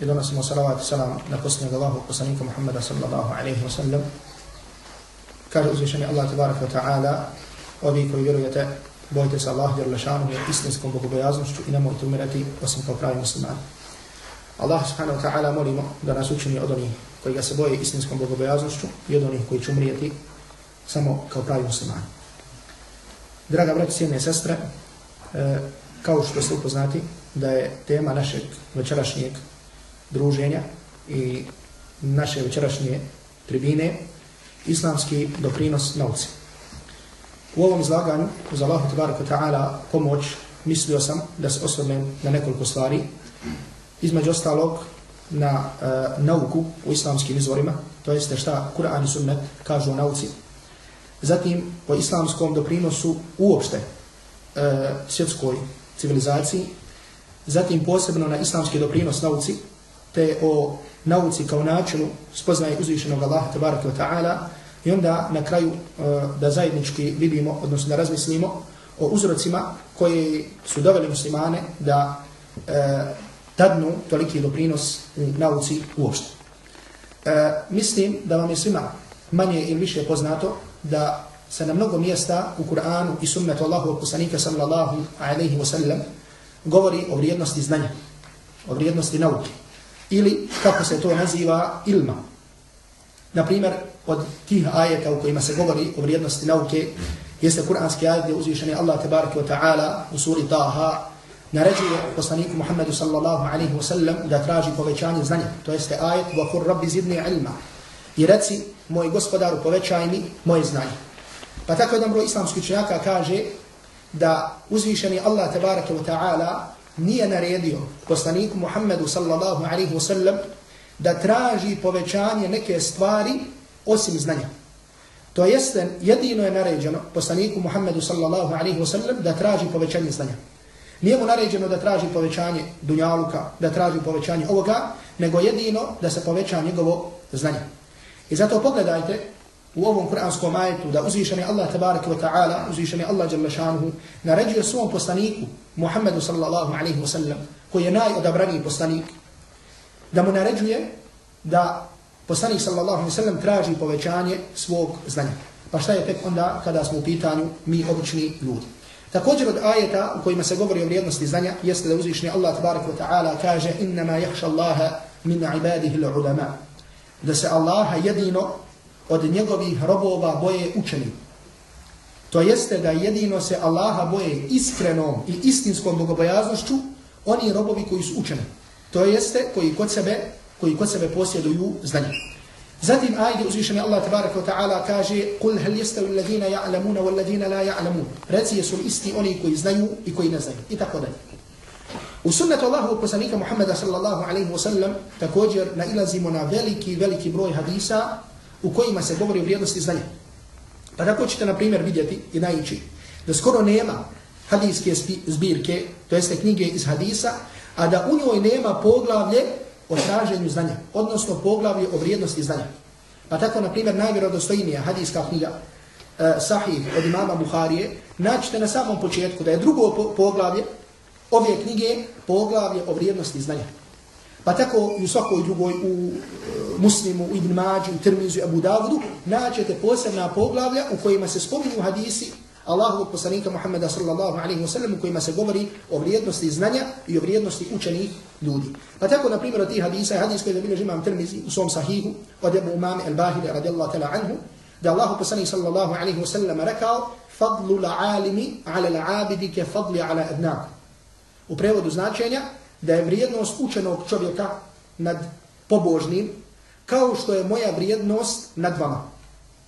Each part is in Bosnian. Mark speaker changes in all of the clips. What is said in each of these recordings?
Speaker 1: i donosimo salavat i salam na posljednog Allahu poslanika Muhammeda sallallahu alaihi wa sallam. Kaže uzvišeni Allah tabaraka wa ta'ala, ovi koji vjerujete, bojite se Allah jer lešanu je istinskom bogobojaznošću i nemojte umirati osim kao pravi muslimani. Allah subhanahu wa ta'ala molimo da nas učini od onih koji ga se boje istinskom bogobojaznošću i od onih koji će umrijeti samo kao pravi muslimani. Draga braći, cijene sestre, e, kao što ste upoznati, da je tema našeg večerašnjeg druženja i naše večerašnje tribine islamski doprinos nauci. U ovom izlaganju, uz Allahu tabaraka ta'ala pomoć, mislio sam da se osvrnem na nekoliko stvari, između ostalog na e, nauku u islamskim izvorima, to jeste šta Kur'an i Sunnet kažu o nauci. Zatim, po islamskom doprinosu uopšte e, svjetskoj civilizaciji, zatim posebno na islamski doprinos nauci, te o nauci kao načinu spoznaje uzvišenog Allaha tabaraka wa ta'ala i onda na kraju e, da zajednički vidimo, odnosno da razmislimo o uzrocima koji su doveli muslimane da e, dadnu toliki doprinos nauci uopšte. E, mislim da vam je svima manje ili više poznato da se na mnogo mjesta u Kur'anu i sunnetu Allahu poslanika sallallahu alaihi wa sallam govori o vrijednosti znanja, o vrijednosti nauke ili kako se to naziva ilma. Na primjer, od tih ajeta u kojima se govori o vrijednosti nauke, jeste kuranski ajet gdje uzvišeni Allah tebareke wa ta'ala u suri Taha, naređuje poslaniku Muhammedu sallallahu alaihi wasallam da traži povećanje znanja. To jeste ajet, vakur rabbi zidni ilma. I reci, moj gospodaru, povećaj mi moje znanje. Pa tako jedan broj islamskih činjaka kaže da uzvišeni Allah tebareke wa ta'ala nije naredio poslaniku Muhammedu sallallahu alaihi wasallam da traži povećanje neke stvari osim znanja. To jeste, jedino je naređeno poslaniku Muhammedu sallallahu alaihi wasallam da traži povećanje znanja. Nije mu naređeno da traži povećanje dunjaluka, da traži povećanje ovoga, nego jedino da se poveća njegovo znanje. I zato pogledajte u ovom kuranskom ajetu da uzvišeni Allah tabaraka wa ta'ala, uzvišeni Allah jalla šanuhu, naređuje svom poslaniku, Muhammedu sallallahu alaihi wa sallam, koji je najodabraniji poslanik, da mu naređuje da poslanik sallallahu alaihi wa sallam traži povećanje svog znanja. Pa šta je tek onda kada smo u pitanju mi obični ljudi. Također od ajeta u kojima se govori o vrijednosti znanja jeste da uzvišeni Allah tabaraka wa ta'ala kaže innama jahša Allaha min ibadihi l'ulama. Da se Allaha jedino od njegovih robova boje učeni. To jeste da jedino se Allaha boje iskrenom i istinskom bogobojaznošću oni robovi koji su učeni. To jeste koji kod sebe, koji kod sebe posjeduju znanje. Zatim ajde uzvišeni Allah tabaraka wa ta'ala kaže Kul hel jestavi alladhina ja'lamuna wal ladhina la ja'lamun. Reci jesu isti oni koji znaju i koji ne znaju. I tako dalje. U sunnetu Allahu poslanika Muhammeda sallallahu alaihi wa sallam također nailazimo na veliki, veliki broj hadisa u kojima se govori o vrijednosti znanja. Pa tako ćete, na primjer, vidjeti i najići da skoro nema hadijske zbirke, to jeste knjige iz hadisa, a da u njoj nema poglavlje o traženju znanja, odnosno poglavlje o vrijednosti znanja. Pa tako, na primjer, najvjerodostojnija hadijska knjiga e, Sahih od imama Buharije, naćete na samom početku da je drugo poglavlje ove knjige poglavlje o vrijednosti znanja. Pa tako i u svakoj drugoj, u e, Muslimu, u Ibn Mađu, u Tirmizu, Abu Davudu, naćete posebna poglavlja u kojima se spominju hadisi Allahovog poslanika Muhammeda sallallahu alaihi wa sallam u kojima se govori o vrijednosti znanja i o vrijednosti učenih ljudi. Pa tako, na primjer, od tih hadisa, hadis koji je zabilježi imam Tirmizi u svom sahihu od Ebu Umami al-Bahili radijallahu tala anhu, da Allahu poslanik sallallahu alaihi wa sallam rekao fadlu la'alimi ala la'abidi ke fadli ala adnaku. U prevodu značenja, da je vrijednost učenog čovjeka nad pobožnim kao što je moja vrijednost nad vama.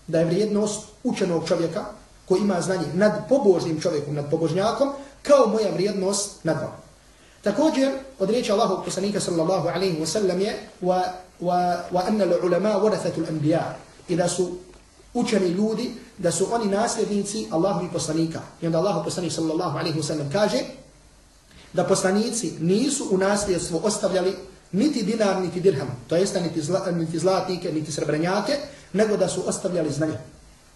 Speaker 1: Da je vrijednost učenog čovjeka koji ima znanje nad pobožnim čovjekom, nad pobožnjakom, kao moja vrijednost nad vama. Također, od riječi Allahog poslanika sallallahu alaihi wasallam je وَأَنَّ الْعُلَمَا وَرَثَةُ anna i da su učeni ljudi, da su oni nasljednici Allahovi poslanika. I onda Allahog poslanik sallallahu alaihi wasallam kaže da poslanici nisu u nasljedstvo ostavljali niti dinar, niti dirham, to jeste niti, zla, niti zlatnike, niti srebrenjake, nego da su ostavljali znanje.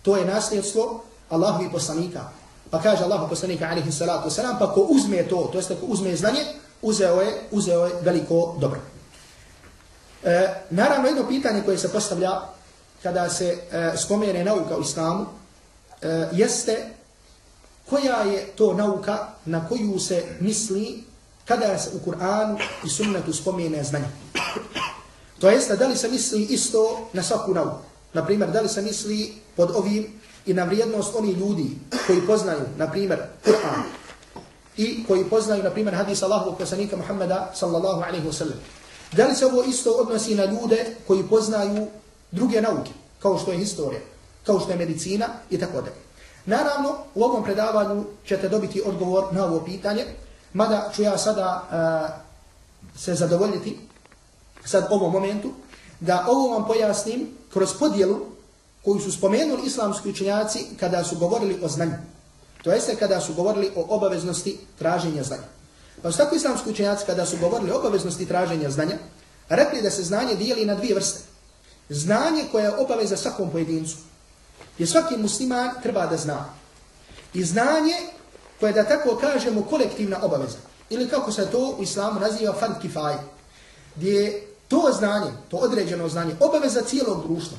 Speaker 1: To je nasljedstvo Allahovi poslanika. Pa kaže Allahu poslanika alaihi salatu wasalam, pa ko uzme to, to jeste ko uzme znanje, uzeo je, uzeo je veliko dobro. E, naravno, jedno pitanje koje se postavlja kada se e, spomene nauka u islamu, e, jeste koja je to nauka na koju se misli kada se u Kur'anu i sunnetu spomene znanje. To jeste, da li se misli isto na svaku nauku? Naprimjer, da li se misli pod ovim i na vrijednost oni ljudi koji poznaju, na primjer, Kur'an i koji poznaju, na primjer, hadis Allahovog poslanika Muhammeda sallallahu alaihi wa sallam. Da li se ovo isto odnosi na ljude koji poznaju druge nauke, kao što je historija, kao što je medicina i tako dalje. Naravno, u ovom predavanju ćete dobiti odgovor na ovo pitanje, mada ću ja sada uh, se zadovoljiti sad ovom momentu, da ovo vam pojasnim kroz podjelu koju su spomenuli islamski učenjaci kada su govorili o znanju. To jeste kada su govorili o obaveznosti traženja znanja. Pa su tako islamski učenjaci kada su govorili o obaveznosti traženja znanja, rekli da se znanje dijeli na dvije vrste. Znanje koje je obaveza svakom pojedincu je svaki musliman treba da zna. I znanje koje da tako kažemo kolektivna obaveza. Ili kako se to u islamu naziva fard kifaj. Gdje je to znanje, to određeno znanje, obaveza cijelog društva.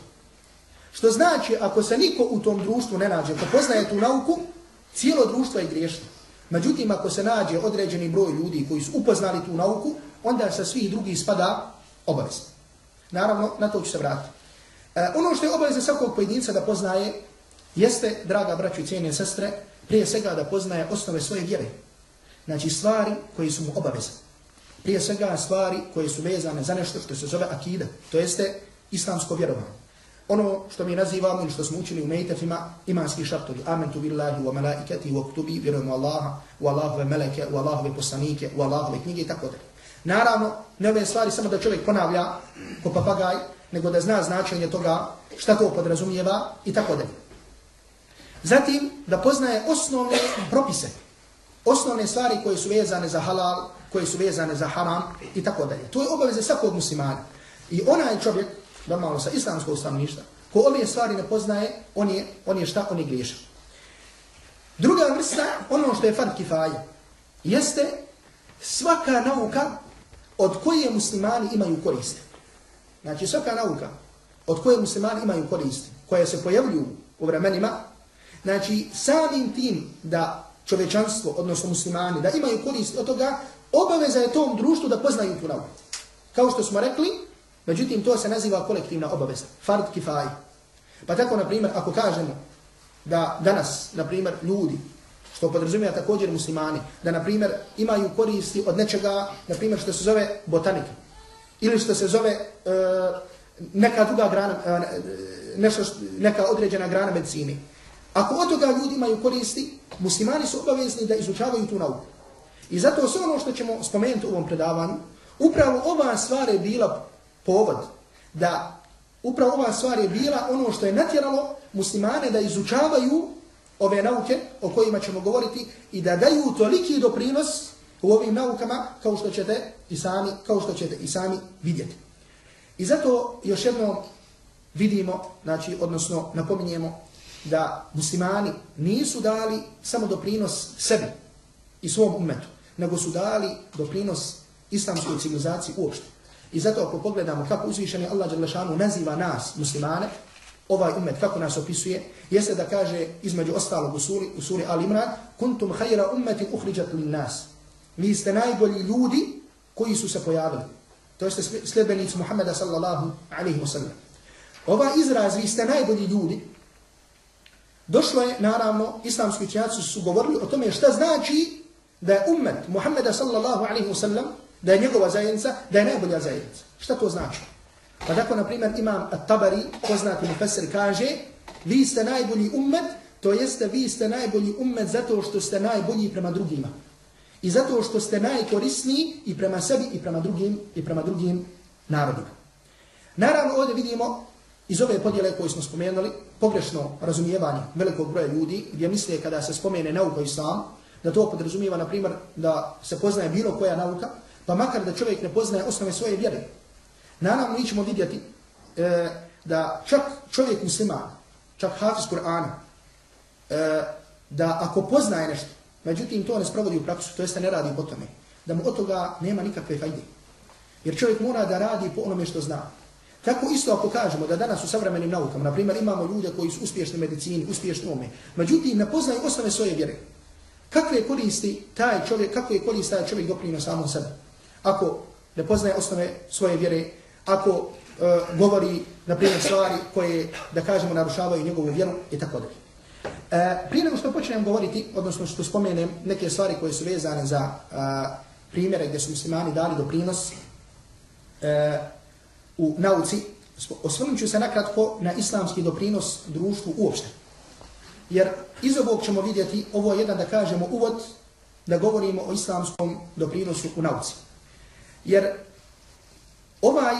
Speaker 1: Što znači, ako se niko u tom društvu ne nađe, ko poznaje tu nauku, cijelo društvo je griješno. Međutim, ako se nađe određeni broj ljudi koji su upoznali tu nauku, onda sa svih drugih spada obavez. Naravno, na to ću se vratiti. E, ono što je obaveza svakog pojedinca da poznaje, jeste, draga braću i cijene sestre, prije svega da poznaje osnove svoje vjere. Znači, stvari koje su mu obaveze. Prije svega stvari koje su vezane za nešto što se zove akida, to jeste islamsko vjerovanje ono što mi nazivamo ili što smo učili u mejtefima, imanski šartovi. Amen tu billahi wa malaikati wa kutubi, vjerujemo Allaha, u Allahove meleke, u Allahove poslanike, u Allahove knjige i tako da. Naravno, ne ove stvari samo da čovjek ponavlja ko papagaj, nego da zna značenje toga šta to podrazumijeva i tako da. Zatim, da poznaje osnovne propise, osnovne stvari koje su vezane za halal, koje su vezane za haram i tako dalje. To je obaveze svakog muslimana. I onaj čovjek normalno sa islamskog stanovništva, ko ove stvari ne poznaje, on je, on je šta? On je griješan. Druga vrsta, ono što je fard kifaja, jeste svaka nauka od koje muslimani imaju koriste. Znači svaka nauka od koje muslimani imaju korist, koje se pojavljuju u vremenima, znači samim tim da čovečanstvo, odnosno muslimani, da imaju korist od toga, obaveza je tom društvu da poznaju tu nauku. Kao što smo rekli, Međutim, to se naziva kolektivna obaveza. Fard kifaj. Pa tako, na primjer, ako kažemo da danas, na primjer, ljudi, što podrazumija također muslimani, da, na primjer, imaju koristi od nečega, na primjer, što se zove botanika, ili što se zove e, neka druga grana, e, nešto, neka određena grana medicine. Ako od toga ljudi imaju koristi, muslimani su obavezni da izučavaju tu nauku. I zato sve ono što ćemo spomenuti u ovom predavanju, upravo ova stvar je bila povod da upravo ova stvar je bila ono što je natjeralo muslimane da izučavaju ove nauke o kojima ćemo govoriti i da daju toliki doprinos u ovim naukama kao što ćete i sami, kao što ćete i sami vidjeti. I zato još jedno vidimo, znači, odnosno napominjemo da muslimani nisu dali samo doprinos sebi i svom umetu, nego su dali doprinos islamskoj civilizaciji uopšte. I zato ako pogledamo kako uzvišeni Allah Đalešanu naziva nas, muslimane, ovaj umet, kako nas opisuje, jeste da kaže između ostalog u suri, u suri Al Imran, kuntum hajra ummetin uhriđat lin nas. Vi ste najbolji ljudi koji su se pojavili. To jeste sljedbenici Muhammeda sallallahu alaihi wa sallam. Ova izraz, vi ste najbolji ljudi, došlo je, naravno, islamski učenjaci su govorili o tome šta znači da je ummet Muhammeda sallallahu alaihi wa sallam da je njegova zajednica, da je najbolja zajednica. Šta to znači? Pa tako, na primjer, imam At-Tabari, poznati mu Fesir, kaže, vi ste najbolji ummet, to jeste vi ste najbolji ummet zato što ste najbolji prema drugima i zato što ste najkorisniji i prema sebi i prema drugim i prema drugim narodima. Naravno, ovdje vidimo iz ove podjele koje smo spomenuli, pogrešno razumijevanje velikog broja ljudi, gdje misle kada se spomene nauka i islam, da to podrazumijeva, na primjer, da se poznaje bilo koja nauka, pa makar da čovjek ne poznaje osnove svoje vjere. Naravno, mi ćemo vidjeti e, da čak čovjek musliman, čak hafiz Kur'ana, e, da ako poznaje nešto, međutim to ne sprovodi u praksu, to jeste ne radi po tome, da mu od toga nema nikakve fajde. Jer čovjek mora da radi po onome što zna. Tako isto ako kažemo da danas u savremenim naukama, na primjer imamo ljude koji su uspješni medicini, uspješni ome, međutim ne poznaju osnove svoje vjere. Kakve koristi taj čovjek, kakve koristi taj čovjek doprinio samom sebe? Ako ne poznaje osnove svoje vjere, ako uh, govori, na primjer, stvari koje, da kažemo, narušavaju njegovu vjeru i tako dalje. E, prije nego što počnem govoriti, odnosno što spomenem neke stvari koje su vezane za uh, primjere gdje su muslimani dali doprinos e, u nauci, osvrnut ću se nakratko na islamski doprinos društvu uopšte. Jer iz ovog ćemo vidjeti, ovo je jedan da kažemo uvod, da govorimo o islamskom doprinosu u nauci. Jer ovaj,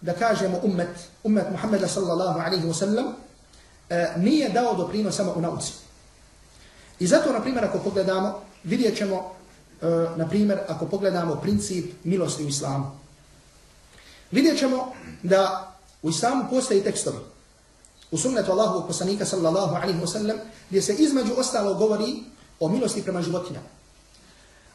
Speaker 1: da kažemo ummet, ummet Muhammeda sallallahu alaihi wa sallam, e, nije dao doprinos samo u nauci. I zato, na primjer, ako pogledamo, vidjet ćemo, e, na primjer, ako pogledamo princip milosti u islamu. Vidjet ćemo da u islamu postoji tekstovi u sunnetu Allahu poslanika sallallahu alaihi wa sallam gdje se između ostalo govori o milosti prema životinjama.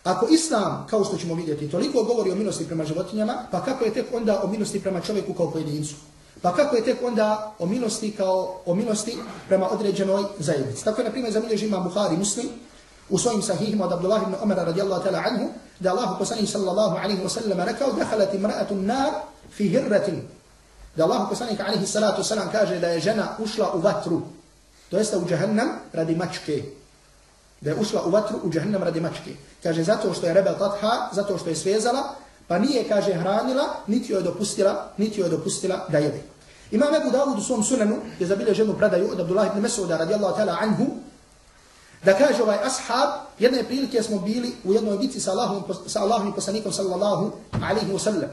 Speaker 1: Ako islam, kao što ćemo vidjeti, toliko govori o milosti prema životinjama, pa kako je tek onda o milosti prema čovjeku kao pojedincu? Pa kako je tek onda o milosti kao o milosti prema određenoj zajednici? Tako je, na primjer, zamilježi ima Bukhari muslim u svojim sahihima od Abdullah ibn Umar radijallahu ta'la anhu, da Allahu poslanik sallallahu alaihi wa sallam rekao, dehalat imra'atu nar fi hirratin. Da Allah poslanik alaihi salatu salam kaže da je žena ušla u vatru. To jeste u džahannam radi mačke. Da je ušla u vatru u džahannam radi mačke. Kaže zato što je rebel tatha, zato što je svezala, pa nije, kaže, hranila, niti joj je dopustila, niti joj je dopustila da jede. Imam Ebu Dawud u svom sunanu je zabile ženu predaju od Abdullah ibn Mesuda radijallahu ta'ala anhu, da kaže ovaj ashab, jedne prilike smo bili u jednoj bici sa Allahom, sa Allahom i poslanikom sallallahu alaihi wa sallam.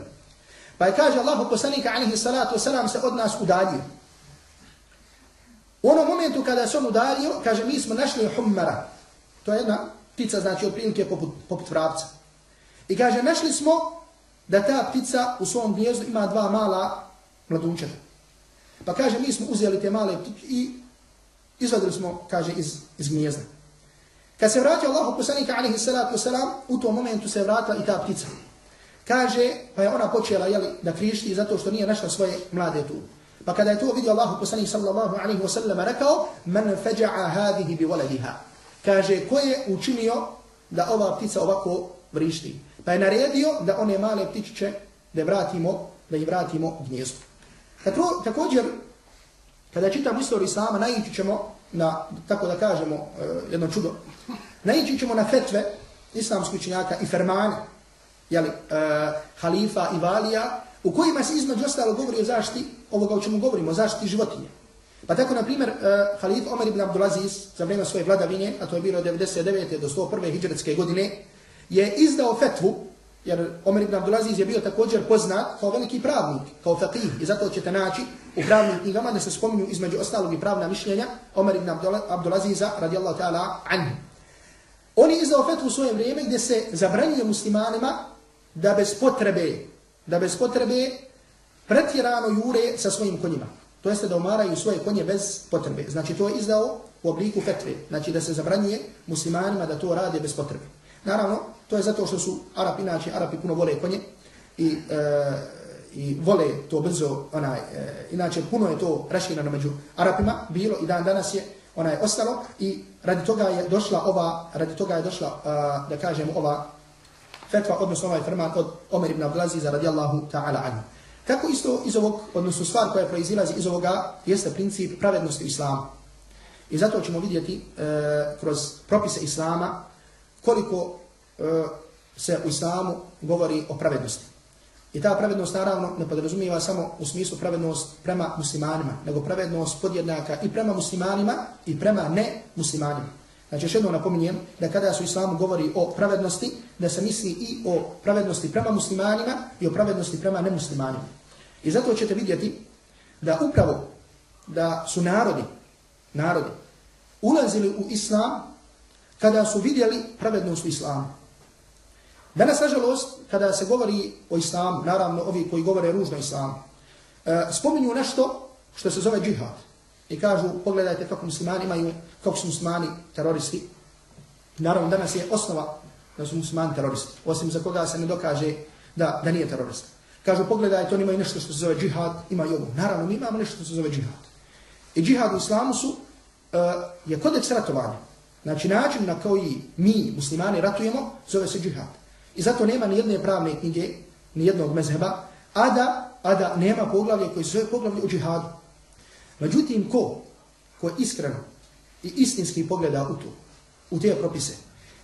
Speaker 1: Pa je kaže Allahu poslanika alaihi salatu wasalam se od nas udalio. U onom momentu kada se on udalio, kaže mi smo našli hummara. To je jedna ptica, znači od prilike poput, poput vrapca. I kaže našli smo da ta ptica u svom gnjezdu ima dva mala mladunčeta. Pa kaže mi smo uzeli te male ptice i izvadili smo, kaže, iz, iz gnjezda. Kad se vratio Allahu poslanika alihi salatu wasalam, u tom momentu se vratila i ta ptica. Kaže, pa je ona počela jeli, da krišti zato što nije našla svoje mlade tu. Pa kada je to vidio Allahu poslanik sallallahu alaihi wa sallam rekao, men feđa'a hadihi bi volediha. Kaže, ko je učinio da ova ptica ovako vrišti? Pa je naredio da one male ptičiće da vratimo, da ih vratimo gnjezdu. Tako, također, kada čitam istoriju Islama, najići ćemo na, tako da kažemo, uh, jedno čudo, najići ćemo na fetve islamskih učenjaka i fermane, jeli, uh, halifa i valija, u kojima se između ostalo govori o zaštiti ovoga o čemu govorimo, o zaštiti životinje. Pa tako, na primjer, uh, halif Omer ibn Abdulaziz za vrijeme svoje vladavine, a to je bilo 99. do 101. hijđaretske godine, je izdao fetvu, jer Omer ibn Abdulaziz je bio također poznat kao veliki pravnik, kao faqih, i zato ćete naći u pravnim knjigama da se spominju između ostalog i pravna mišljenja Omer ibn Abdulaziza radijallahu ta'ala anhu. On je izdao fetvu u svoje vrijeme gdje se zabranjuje muslimanima da bez potrebe, da bez potrebe pretjerano jure sa svojim konjima. To jeste da umaraju svoje konje bez potrebe. Znači to je izdao u obliku fetve. Znači da se zabranjuje muslimanima da to rade bez potrebe. Naravno, to je zato što su Arapi, inače Arapi puno vole konje i, e, i vole to brzo, onaj, e, inače puno je to raširano među Arapima, bilo i dan danas je onaj ostalo i radi toga je došla ova, radi toga je došla, a, da kažem, ova fetva, odnosno ovaj firman od Omer ibn Abdelaziza radijallahu ta'ala anhu. Kako isto iz ovog, odnosno stvar koja proizilazi iz ovoga, jeste princip pravednosti islama. I zato ćemo vidjeti e, kroz propise islama koliko e, se u islamu govori o pravednosti. I ta pravednost naravno ne podrazumijeva samo u smislu pravednost prema muslimanima, nego pravednost podjednaka i prema muslimanima i prema ne muslimanima. Znači, još jednom napominjem da kada su islamu govori o pravednosti, da se misli i o pravednosti prema muslimanima i o pravednosti prema nemuslimanima. I zato ćete vidjeti da upravo da su narodi, narodi, ulazili u islam kada su vidjeli pravednost u islamu. Danas, nažalost, kada se govori o islamu, naravno ovi koji govore ružno islamu, e, spominju nešto što se zove džihad. I kažu, pogledajte kako muslimani imaju, kako su muslimani teroristi. Naravno, danas je osnova da su muslimani teroristi, osim za koga se ne dokaže da, da nije terorista. Kažu, pogledajte, oni imaju nešto što se zove džihad, imaju ovo. Naravno, mi imamo nešto što se zove džihad. I džihad u islamu su, uh, je kodeks ratovanja. Znači, način na koji mi, muslimani, ratujemo, zove se džihad. I zato nema ni jedne pravne knjige, ni jednog mezheba, a da, a da nema poglavlje koji se zove poglavlje u džihadu. Međutim, ko, ko iskreno i istinski pogleda u to, u te propise,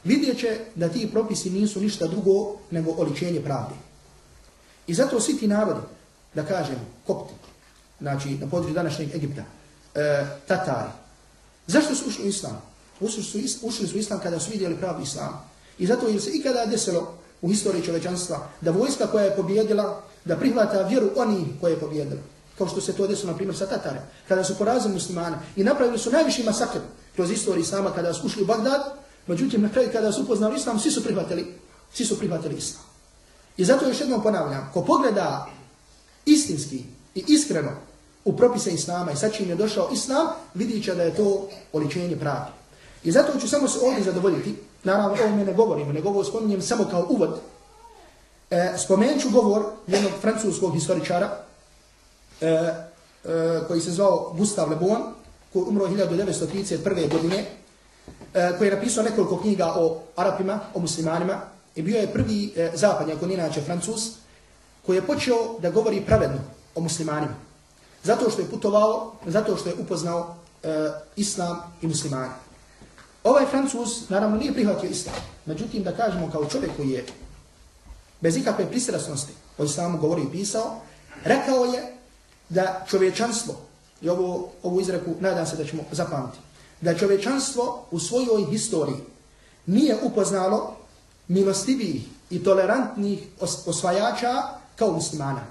Speaker 1: vidjet će da ti propisi nisu ništa drugo nego oličenje pravde. I zato svi ti narodi, da kažem, kopti, znači na području današnjeg Egipta, e, Tatari, zašto su ušli u islam? Ušli su, ušli su islam kada su vidjeli pravi islam. I zato je se ikada desilo u historiji čovečanstva da vojska koja je pobjedila, da prihvata vjeru oni koje je pobjedila kao što se to desilo na primjer sa Tatare, kada su porazili muslimane i napravili su najviši masakr kroz istoriju islama kada su ušli u Bagdad, međutim na kraju kada su upoznali islam, svi su prihvatili, svi su prihvatili islam. I zato još jednom ponavljam, ko pogleda istinski i iskreno u propise islama i sa čim je došao islam, vidit će da je to oličenje pravi. I zato ću samo se ovdje zadovoljiti, naravno ovo me ne govorim, nego ovo spominjem samo kao uvod, e, spomenut ću govor jednog francuskog historičara, e, e, koji se zvao Gustav Le Bon, koji umro 1931. godine, e, koji je napisao nekoliko knjiga o Arapima, o muslimanima, i bio je prvi e, zapadnjak, on inače Francus, koji je počeo da govori pravedno o muslimanima. Zato što je putovao, zato što je upoznao e, islam i muslimani. Ovaj Francus, naravno, nije prihvatio islam. Međutim, da kažemo kao čovjek koji je bez ikakve pristrasnosti o islamu govori i pisao, rekao je da čovječanstvo, i ovo, ovu izreku nadam se da ćemo zapamtiti, da čovječanstvo u svojoj historiji nije upoznalo milostivih i tolerantnih osvajača kao muslimana.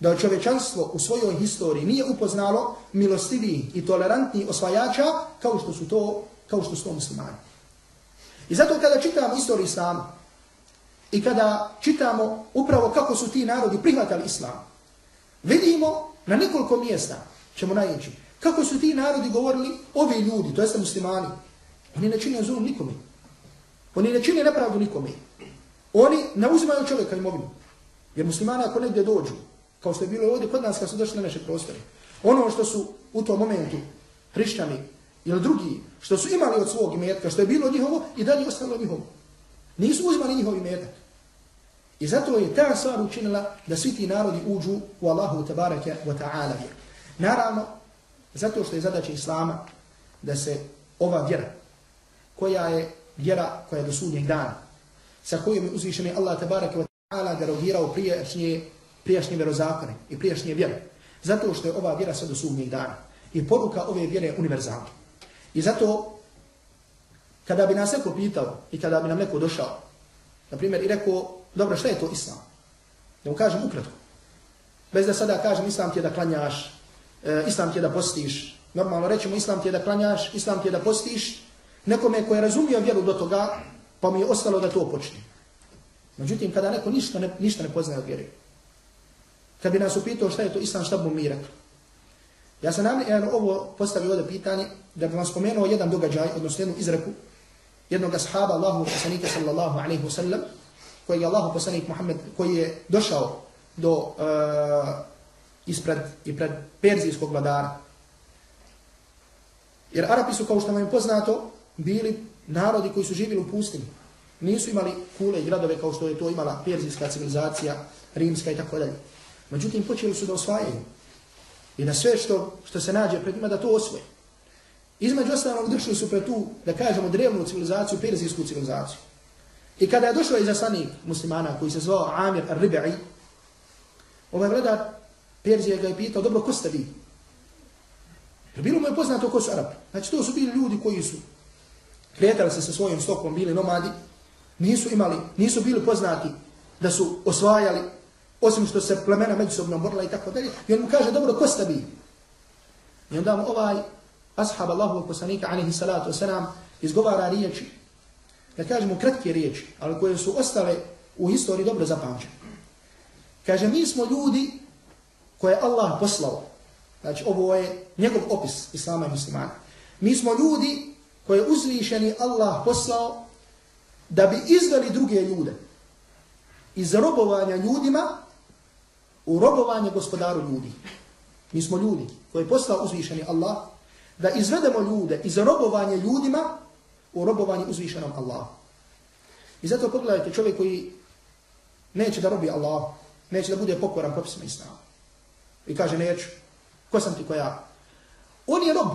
Speaker 1: Da čovječanstvo u svojoj historiji nije upoznalo milostivih i tolerantnih osvajača kao što su to, kao što su to muslimani. I zato kada čitamo istoriju islama i kada čitamo upravo kako su ti narodi prihvatali islam, Vidimo na nekoliko mjesta ćemo najeći. Kako su ti narodi govorili, ovi ljudi, to jeste muslimani, oni ne čine zulum nikome. Oni ne čine nepravdu nikome. Oni ne uzimaju čovjeka imovinu. Jer muslimani ako negdje dođu, kao što je bilo ovdje kod nas kad su došli na naše prostore, ono što su u tom momentu hrišćani ili drugi, što su imali od svog imetka, što je bilo njihovo i dalje ostalo njihovo. Nisu uzimali njihov imetak. I zato je ta stvar učinila da svi ti narodi uđu u Allahu tabaraka wa ta'ala vjeru. Naravno, zato što je zadaća Islama da se ova vjera, koja je vjera koja je do sudnjeg dana, sa kojom je uzvišeni Allah tabaraka wa ta'ala derogirao prijašnje, prijašnje vjerozakone i prijašnje vjere. Zato što je ova vjera sve do sudnjeg dana. I poruka ove vjere je univerzalna. I zato, kada bi nas neko pitao i kada bi nam neko došao, na primjer, i rekao, Dobro, šta je to islam? Da mu kažem ukratko. Bez da sada kažem islam ti je da klanjaš, e, islam ti je da postiš. Normalno rećemo islam ti je da klanjaš, islam ti je da postiš. Nekome ko je razumio vjeru do toga, pa mi je ostalo da to počne. Međutim, kada neko ništa ne, ništa ne poznaje od vjeri, kad bi nas upitao šta je to islam, šta bi mi rekli? Ja sam namjerno ovo postavio ovdje pitanje, da bi vam spomenuo jedan događaj, odnosno jednu izreku, jednog ashaba Allahu poslanika sallallahu alaihi wa sallam, koji je Allahu poslanik Muhammed, koji je došao do uh, ispred, i pred perzijskog vladara. Jer Arapi su, kao što vam je poznato, bili narodi koji su živjeli u pustini. Nisu imali kule i gradove kao što je to imala perzijska civilizacija, rimska i tako dalje. Međutim, počeli su da osvajaju. I na sve što, što se nađe pred njima da to osvoje. Između ostalog došli su pred tu, da kažemo, drevnu civilizaciju, perzijsku civilizaciju. I kada je došao izaslanik muslimana koji se zvao Amir al-Ribi'i, ovaj vladar Perzije ga je pitao, dobro, ko ste vi? Jer bilo mu je poznato ko su Arabi. Znači, to su bili ljudi koji su kretali se sa svojim stokom, bili nomadi, nisu imali, nisu bili poznati da su osvajali, osim što se plemena međusobno borila i tako dalje. I on mu kaže, dobro, ko ste vi? I onda mu ovaj ashab Allahovog poslanika, alihi salatu wasalam, izgovara riječi, da kažemo kratke riječi, ali koje su ostale u historiji dobro zapamćene. Kaže, mi smo ljudi koje Allah poslao. Znači, ovo je njegov opis Islama i muslimana. Mi smo ljudi koje uzvišeni Allah poslao da bi izveli druge ljude iz robovanja ljudima u robovanje gospodaru ljudi. Mi smo ljudi koji je postao uzvišeni Allah da izvedemo ljude iz robovanja ljudima u robovanje uzvišenom Allahu. I zato pogledajte čovjek koji neće da robi Allah, neće da bude pokoran propisima Islama. I kaže neću, ko sam ti ko ja? On je rob,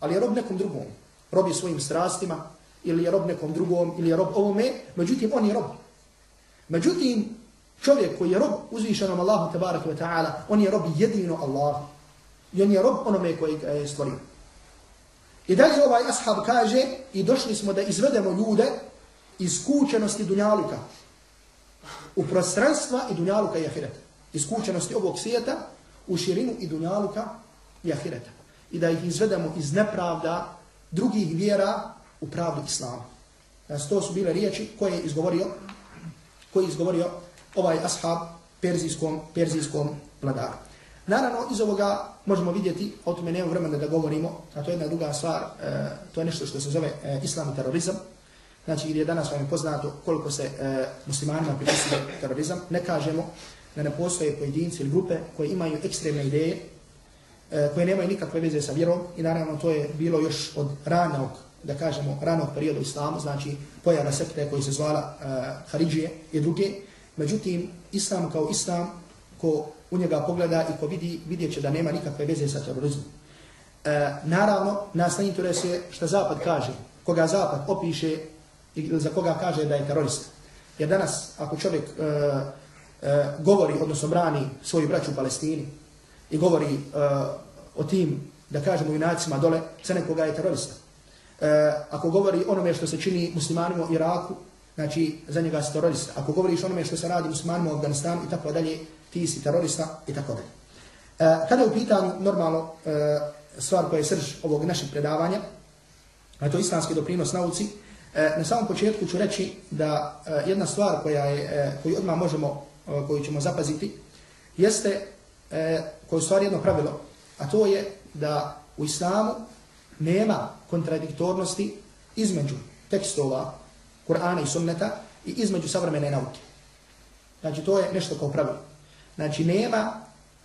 Speaker 1: ali je rob nekom drugom. Rob je svojim strastima, ili je rob nekom drugom, ili je rob ovome, međutim on je rob. Međutim, čovjek koji je rob uzvišenom Allahu tabaraka wa ta'ala, on je rob jedino Allah. I on je rob onome koji je stvorio. I dalje ovaj ashab kaže, i došli smo da izvedemo ljude iz kućenosti dunjalika, u prostranstva i dunjaluka i ahireta. Iz kućenosti ovog svijeta, u širinu i dunjaluka i ahireta. I da ih izvedemo iz nepravda drugih vjera u pravdu islama. Znači, to su bile riječi koje je izgovorio, koji je izgovorio ovaj ashab perzijskom, perzijskom vladaru. Naravno, iz ovoga možemo vidjeti, o tome nema vremena da govorimo, a to je jedna druga stvar, e, to je nešto što se zove e, islam i terorizam. Znači, gdje je danas vam je poznato koliko se e, muslimanima pripisuje terorizam. Ne kažemo da ne postoje pojedinci ili grupe koje imaju ekstremne ideje, e, koje nemaju nikakve veze sa vjerom i naravno to je bilo još od ranog, da kažemo, ranog perioda islamu, znači pojava sekte koji se zvala e, Haridžije i druge. Međutim, islam kao islam, ko u njega pogleda i ko vidi, vidjet će da nema nikakve veze sa terorizmom. E, naravno, nas ne interesuje što Zapad kaže, koga Zapad opiše ili za koga kaže da je terorist. Jer danas, ako čovjek e, e, govori, odnosno brani svoju braću u Palestini i govori e, o tim, da kažemo, junacima dole, za nekoga je terorista. E, ako govori onome što se čini muslimanima u Iraku, znači za njega si terorista. Ako govoriš onome što se radi muslimanima u Afganistanu i tako dalje, ti si terorista i tako dalje. E, kada je u pitanju normalno e, stvar koja je srž ovog našeg predavanja, a to je islamski doprinos nauci, e, na samom početku ću reći da e, jedna stvar koja je, e, koju odmah možemo, e, koju ćemo zapaziti, jeste e, koju stvar jedno pravilo, a to je da u islamu nema kontradiktornosti između tekstova Kur'ana i sunneta i između savremene nauke. Znači, to je nešto kao pravilo. Znači, nema,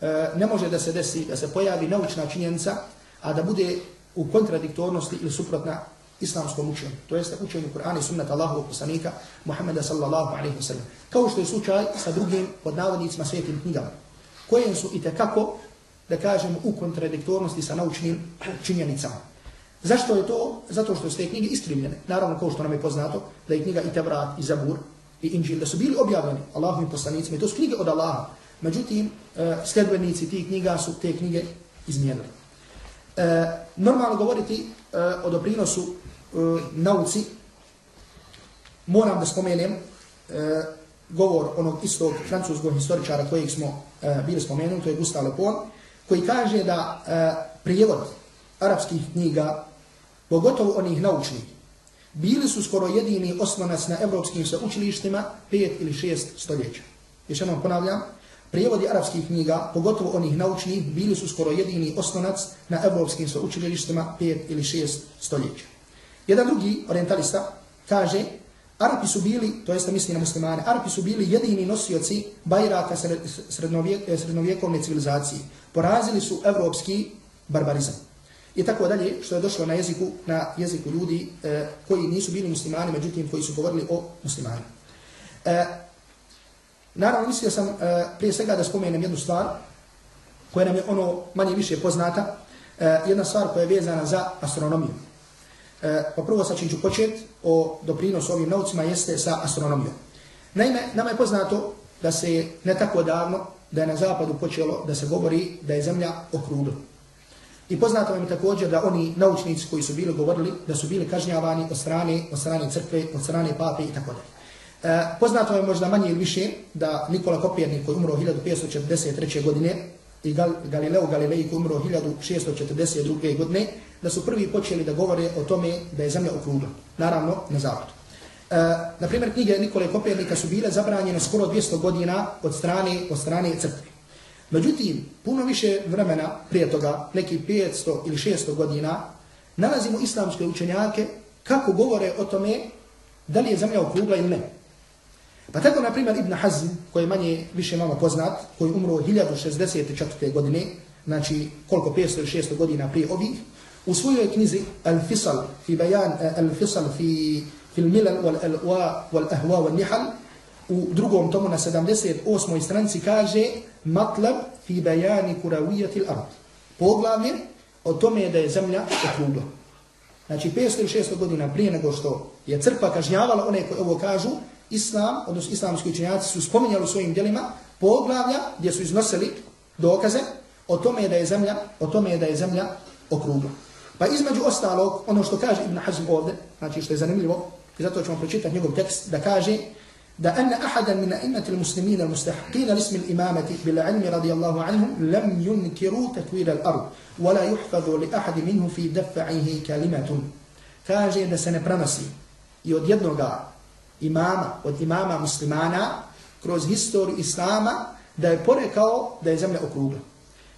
Speaker 1: e, ne može da se desi, da se pojavi naučna činjenica, a da bude u kontradiktornosti ili suprotna islamskom učenju. To jeste učenju Kur'ana i sunneta Allahovog poslanika Muhammeda sallallahu alaihi wa sallam. Kao što je slučaj sa drugim pod navodnicima svijetim knjigama, koje su i tekako, da kažemo, u kontradiktornosti sa naučnim činjenicama. Zašto je to? Zato što su te knjige iskrivljene. Naravno, kao što nam je poznato, da je knjiga i Tevrat, i Zabur, i Inđil, da su bili objavljeni Allahovim poslanicima, i to su knjige od Allaha. Međutim, e, sledbenici tih knjiga su te knjige izmijenili. E, normalno govoriti e, o doprinosu e, nauci, moram da spomenem govor onog istog francuskog historičara kojeg smo bili spomenuli, to je Gustave Le Pon, koji kaže da prijevod arapskih knjiga, pogotovo onih naučnih, bili su skoro jedini oslonac na evropskim sveučilištima pet ili šest stoljeća. Još jednom ponavljam, prijevodi arapskih knjiga, pogotovo onih naučnih, bili su skoro jedini oslonac na evropskim sveučilištima pet ili šest stoljeća. Jedan drugi orientalista kaže, Arapi su bili, to jeste misli na muslimane, Arapi su bili jedini nosioci bajraka srednovjekovne civilizacije. Porazili su evropski barbarizam i tako dalje, što je došlo na jeziku, na jeziku ljudi e, koji nisu bili muslimani, međutim koji su govorili o muslimani. E, naravno, mislio sam e, prije svega da spomenem jednu stvar, koja nam je ono manje više poznata, e, jedna stvar koja je vezana za astronomiju. E, pa prvo sa čim ću počet o doprinosu ovim naucima jeste sa astronomijom. Naime, nama je poznato da se ne tako davno, da je na zapadu počelo da se govori da je zemlja okrugla. I poznato vam je također da oni naučnici koji su bili govorili da su bili kažnjavani od strane, od strane crkve, od strane pape i tako dalje. E, poznato je možda manje ili više da Nikola Kopernik koji umro 1543. godine i Gal Galileo Galilei koji umro 1642. godine, da su prvi počeli da govore o tome da je zemlja okrugla. Naravno, na zapadu. E, na primjer, knjige Nikole Kopernika su bile zabranjene skoro 200 godina od strane, od strane crkve. Međutim, puno više vremena prije toga, neki 500 ili 600 godina, nalazimo islamske učenjake kako govore o tome da li je zemlja okrugla ili ne. Pa tako, na primjer, Ibn Hazm, koji je manje, više malo poznat, koji umro 1064. godine, znači koliko 500 ili 600 godina prije ovih, u svojoj knjizi Al-Fisal fi bayan Al-Fisal fi fi al-milal wal-alwa wal-ahwa wal-nihal u drugom tomu na 78. stranici kaže matlab fi bajani kuravijatil al-ard. Poglavlje o tome da je zemlja okrugla. Znači 500-600 godina prije nego što je crkva kažnjavala one koji ovo kažu, islam, odnosno islamski učenjaci su spominjali u svojim djelima poglavlja gdje su iznosili dokaze o tome da je zemlja, o tome da je zemlja okrugla. Pa između ostalog, ono što kaže Ibn Hazm ovdje, znači što je zanimljivo, i zato ćemo pročitati njegov tekst, da kaže da anna ahadan min a'immati al-muslimin mustahiqin li ismi al-imamati bil ilmi radijallahu anhum lam yunkiru takwir al-ard wa la yuhfadhu li ahad minhum fi daf'ihi kalimatun kaže da se ne prenosi i od jednog imama od imama muslimana kroz historiju islama da je porekao da je zemlja okrugla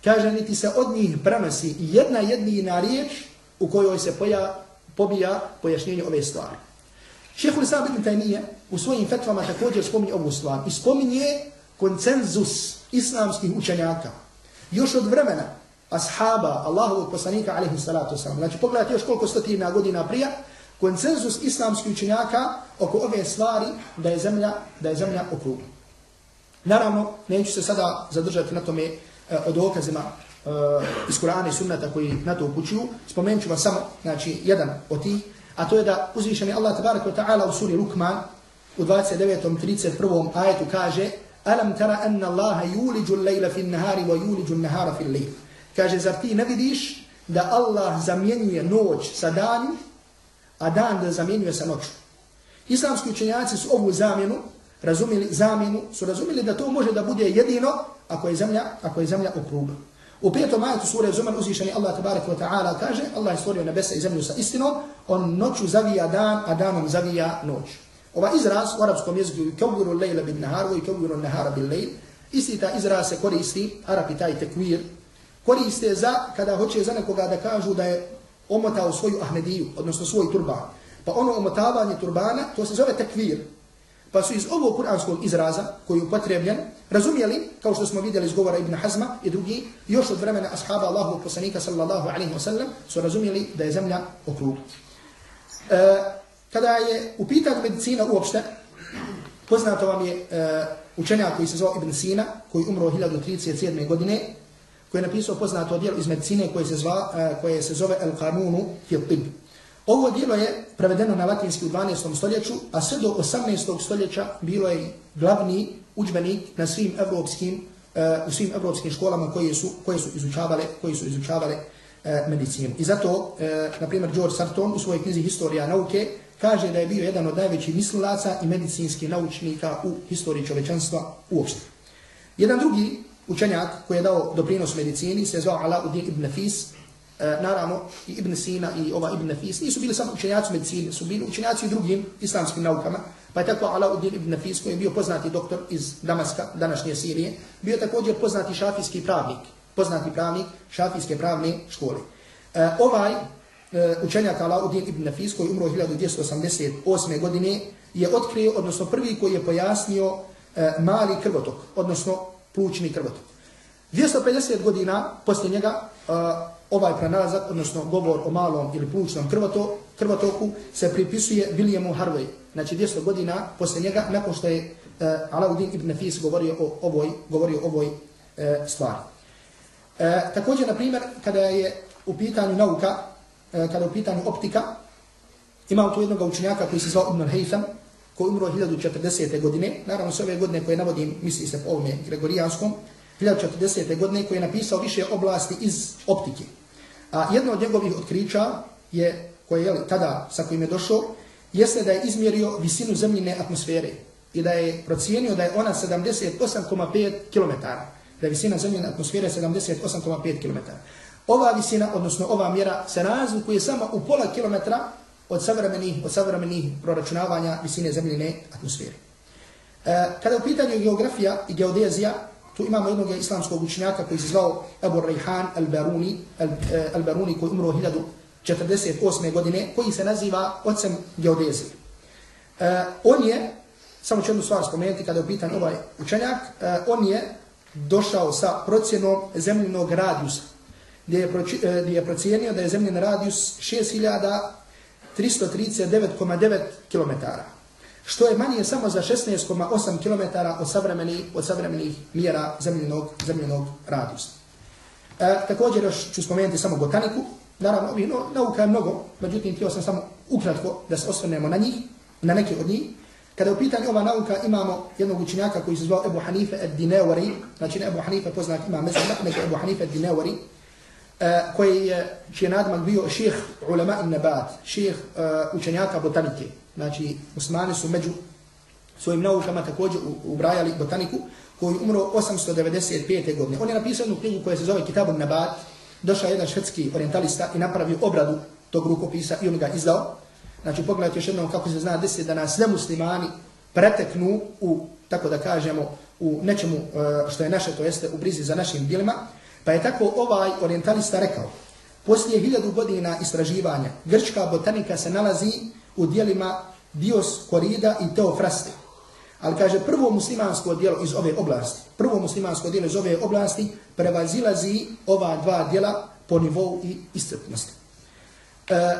Speaker 1: kaže niti se od njih prenosi jedna jedina riječ u kojoj se poja, pobija pojašnjenje ove stvari. Šehhul Islam ibn Taymiye u svojim fetvama također spominje ovu stvar i spominje koncenzus islamskih učenjaka. Još od vremena ashaba Allahovog poslanika alaihi salatu wasalam. Znači pogledajte još koliko stotina godina prija, koncenzus islamskih učenjaka oko ove stvari da je zemlja, da je zemlja okrugla. Naravno, neću se sada zadržati na tome e, o dokazima e, iz Kur'ana i sunnata koji na to upućuju, spomenut ću vam samo, znači, jedan od tih, a to je da uzvišeni Allah tabaraka wa ta'ala u suri Lukman u 29. 31. ajetu kaže Alam tara anna Allaha yuliđu lejla fin nahari wa yuliđu nahara fin lejl. Kaže, zar ti ne vidiš da Allah zamjenjuje noć sa danom, a dan da zamjenjuje sa noću. Islamski učenjaci su ovu zamjenu razumili zamjenu, su razumili da to može da bude jedino ako je zemlja, ako je zemlja okrugla. U petom ajetu sure Zumar uzvišeni Allah tabaraka wa ta'ala kaže Allah je stvorio nebesa i zemlju sa istinom, on noću zavija dan, a danom zavija noć. Ova izraz u arapskom jeziku je kaviru lejla bin naharu i kaviru nahara bin lejl. Isti ta izraz se koristi, Arapi taj tekvir, koriste za kada hoće za nekoga da kažu da je omotao svoju ahmediju, odnosno svoj turban. Pa ono omotavanje turbana, to se zove tekvir. Pa su iz ovog kuranskog izraza koji je upotrebljen, razumijeli, kao što smo vidjeli iz govora Ibn Hazma i drugi, još od vremena ashaba Allahu poslanika sallallahu alaihi wasallam su razumijeli da je zemlja okrug. E, kada je u pitanju medicina uopšte, poznato vam je e, učenja koji se zvao Ibn Sina, koji umro 1037. godine, koji je napisao poznato dijelo iz medicine koje se, zva, e, koje se zove El Qanunu fil Tib. Ovo dijelo je prevedeno na latinski u 12. stoljeću, a sve do 18. stoljeća bilo je glavni učbenik na svim evropskim uh, u svim evropskim školama koje su koje su izučavale koje su izučavale uh, medicinu. I zato uh, na primjer George Sarton u svojoj knjizi Historija nauke kaže da je bio jedan od najvećih mislilaca i medicinskih naučnika u historiji čovečanstva uopšte. Jedan drugi učenjak koji je dao doprinos medicini se zvao Alauddin ibn Nafis, E, naravno i Ibn Sina i ova Ibn Nafis nisu bili samo učenjaci medicine, su bili učenjaci u drugim islamskim naukama. Pa je tako Alauddin Ibn Nafis koji je bio poznati doktor iz Damaska, današnje Sirije, bio također poznati šafijski pravnik, poznati pravnik šafijske pravne škole. E, ovaj e, učenjak Alauddin Ibn Nafis koji je umro 1288. godine je otkrio, odnosno prvi koji je pojasnio e, mali krvotok, odnosno plućni krvotok. 250 godina poslije njega e, ovaj pronalazak, odnosno govor o malom ili plućnom krvoto, krvotoku, se pripisuje Williamu Harvey. Znači 200 godina posle njega, nakon što je eh, uh, Alauddin ibn Nafis govorio o ovoj, govorio o ovoj uh, stvari. Uh, također, na primjer, kada je u pitanju nauka, uh, kada je u pitanju optika, imao tu jednog učenjaka koji se zvao Ibn Haytham, koji umro 1040. godine. Naravno, sve ove godine koje navodim, misli se po ovome Gregorijanskom, 1040. godine koji je napisao više oblasti iz optike. A jedno od njegovih otkrića je, koje je tada sa kojim je došao, jeste da je izmjerio visinu zemljine atmosfere i da je procijenio da je ona 78,5 km. Da je visina zemljine atmosfere 78,5 km. Ova visina, odnosno ova mjera, se razlikuje samo u pola kilometra od savremenih, od savremenih proračunavanja visine zemljine atmosfere. E, kada je u pitanju geografija i geodezija, tu imamo jednog islamskog učenjaka koji se zvao Abu Rayhan al-Baruni, e, al-Baruni koji umro 1048. godine, koji se naziva ocem geodezije. E, on je, samo ću jednu stvar spomenuti kada je upitan ovaj učenjak, e, on je došao sa procjenom zemljenog radijusa, gdje je, proči, e, gdje je procijenio da je zemljen radijus 6339,9 km što je manje samo za 16,8 km od savremenih, od savremenih mjera zemljenog, zemljenog radijusa. E, također još ću spomenuti samo botaniku. Naravno, ovih no, nauka je mnogo, međutim, htio sam samo ukratko da se osvrnemo na njih, na neke od njih. Kada je u pitanju ova nauka, imamo jednog učenjaka koji se zvao Ebu Hanife ad-Dinewari, znači ne Ebu Hanife poznat ima mesela, nego Ebu Hanife ad-Dinewari, e, koji je, čiji je nadmak bio ših ulema i nebat, ših uh, e, učenjaka botanike znači muslimani su među svojim naukama također ubrajali botaniku, koji umro 895. godine. On je napisao jednu knjigu koja se zove Kitabun Nabat, došao jedan švedski orientalista i napravio obradu tog rukopisa i on ga izdao. Znači pogledajte još jednom kako se zna desiti da nas sve muslimani preteknu u, tako da kažemo, u nečemu e, što je naše, to jeste u brizi za našim bilima. Pa je tako ovaj orientalista rekao, poslije hiljadu godina istraživanja, grčka botanika se nalazi u dijelima Dioskorida i Teofraste. Ali kaže, prvo muslimansko dijelo iz ove oblasti, prvo muslimansko dijelo iz ove oblasti prevazilazi ova dva dijela po nivou i iscrpnosti. E,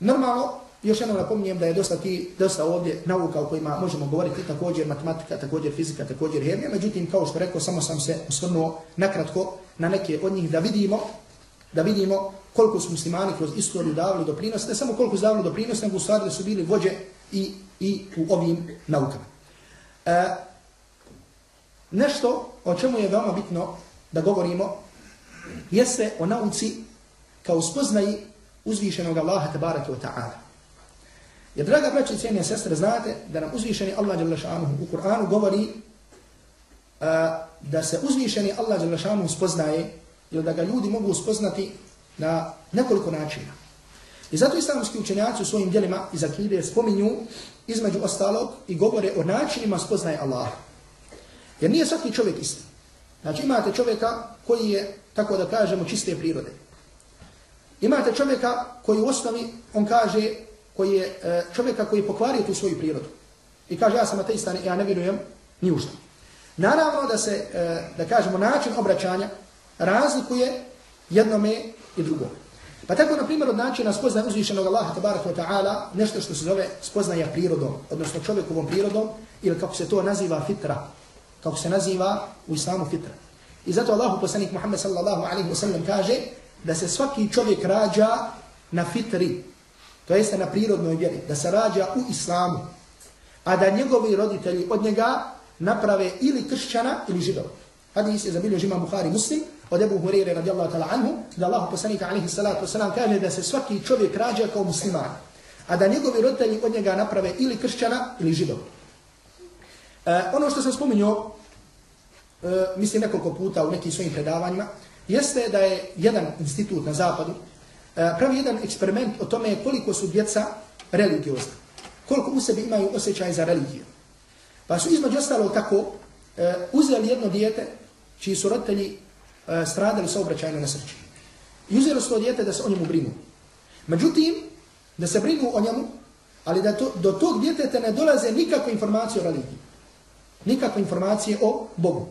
Speaker 1: normalno, još jednom napominjem da je dosta, ti, dosta ovdje nauka o kojima možemo govoriti, također matematika, također fizika, također hemija, međutim, kao što rekao, samo sam se osvrnuo nakratko na neke od njih da vidimo, da vidimo koliko su muslimani kroz istoriju davali doprinos, ne samo koliko su davali doprinos, nego u stvari da su bili vođe i, i u ovim naukama. E, nešto o čemu je veoma bitno da govorimo, jeste o nauci kao spoznaji uzvišenog Allaha tabaraka wa ta'ala. Jer, draga braći i cijenije sestre, znate da nam uzvišeni Allah u Kur'anu govori a, da se uzvišeni Allah spoznaje ili da ga ljudi mogu spoznati na nekoliko načina. I zato islamski učenjaci u svojim djelima iz akide spominju između ostalog i govore o načinima spoznaje Allah. Jer nije svaki čovjek isti. Znači imate čovjeka koji je, tako da kažemo, čiste prirode. Imate čovjeka koji u osnovi, on kaže, koji je e, čovjeka koji pokvario tu svoju prirodu. I kaže, ja sam ateistan ja ne vjerujem ni u što. Naravno da se, e, da kažemo, način obraćanja razlikuje jednome i drugome. Pa tako, na primjer, od načina spoznaje uzvišenog Allaha, tabaraka wa ta'ala, nešto što se zove spoznaja prirodom, odnosno čovjekovom prirodom, ili kako se to naziva fitra, kako se naziva u islamu fitra. I zato Allahu poslanik Muhammed sallallahu alaihi wa sallam kaže da se svaki čovjek rađa na fitri, to jeste na prirodnoj vjeri, da se rađa u islamu, a da njegovi roditelji od njega naprave ili kršćana ili židova. Hadis je zabilio žima Bukhari muslim, od Ebu Hurire radijallahu ta'ala anhu, da Allah poslanika alihi salatu wasalam kaže da se svaki čovjek rađa kao musliman, a da njegovi roditelji od njega naprave ili kršćana ili židov. E, ono što sam spominjao, e, mislim nekoliko puta u nekim svojim predavanjima, jeste da je jedan institut na zapadu e, pravi jedan eksperiment o tome koliko su djeca religiozna. Koliko u sebi imaju osjećaj za religiju. Pa su između ostalo tako e, uzeli jedno dijete čiji su roditelji E, stradali sa nesreće. na. I uzeli su to djete da se o njemu brinu. Međutim, da se brinu o njemu, ali da to, do tog djeteta ne dolaze nikakve informacije o religiji. Nikakve informacije o Bogu.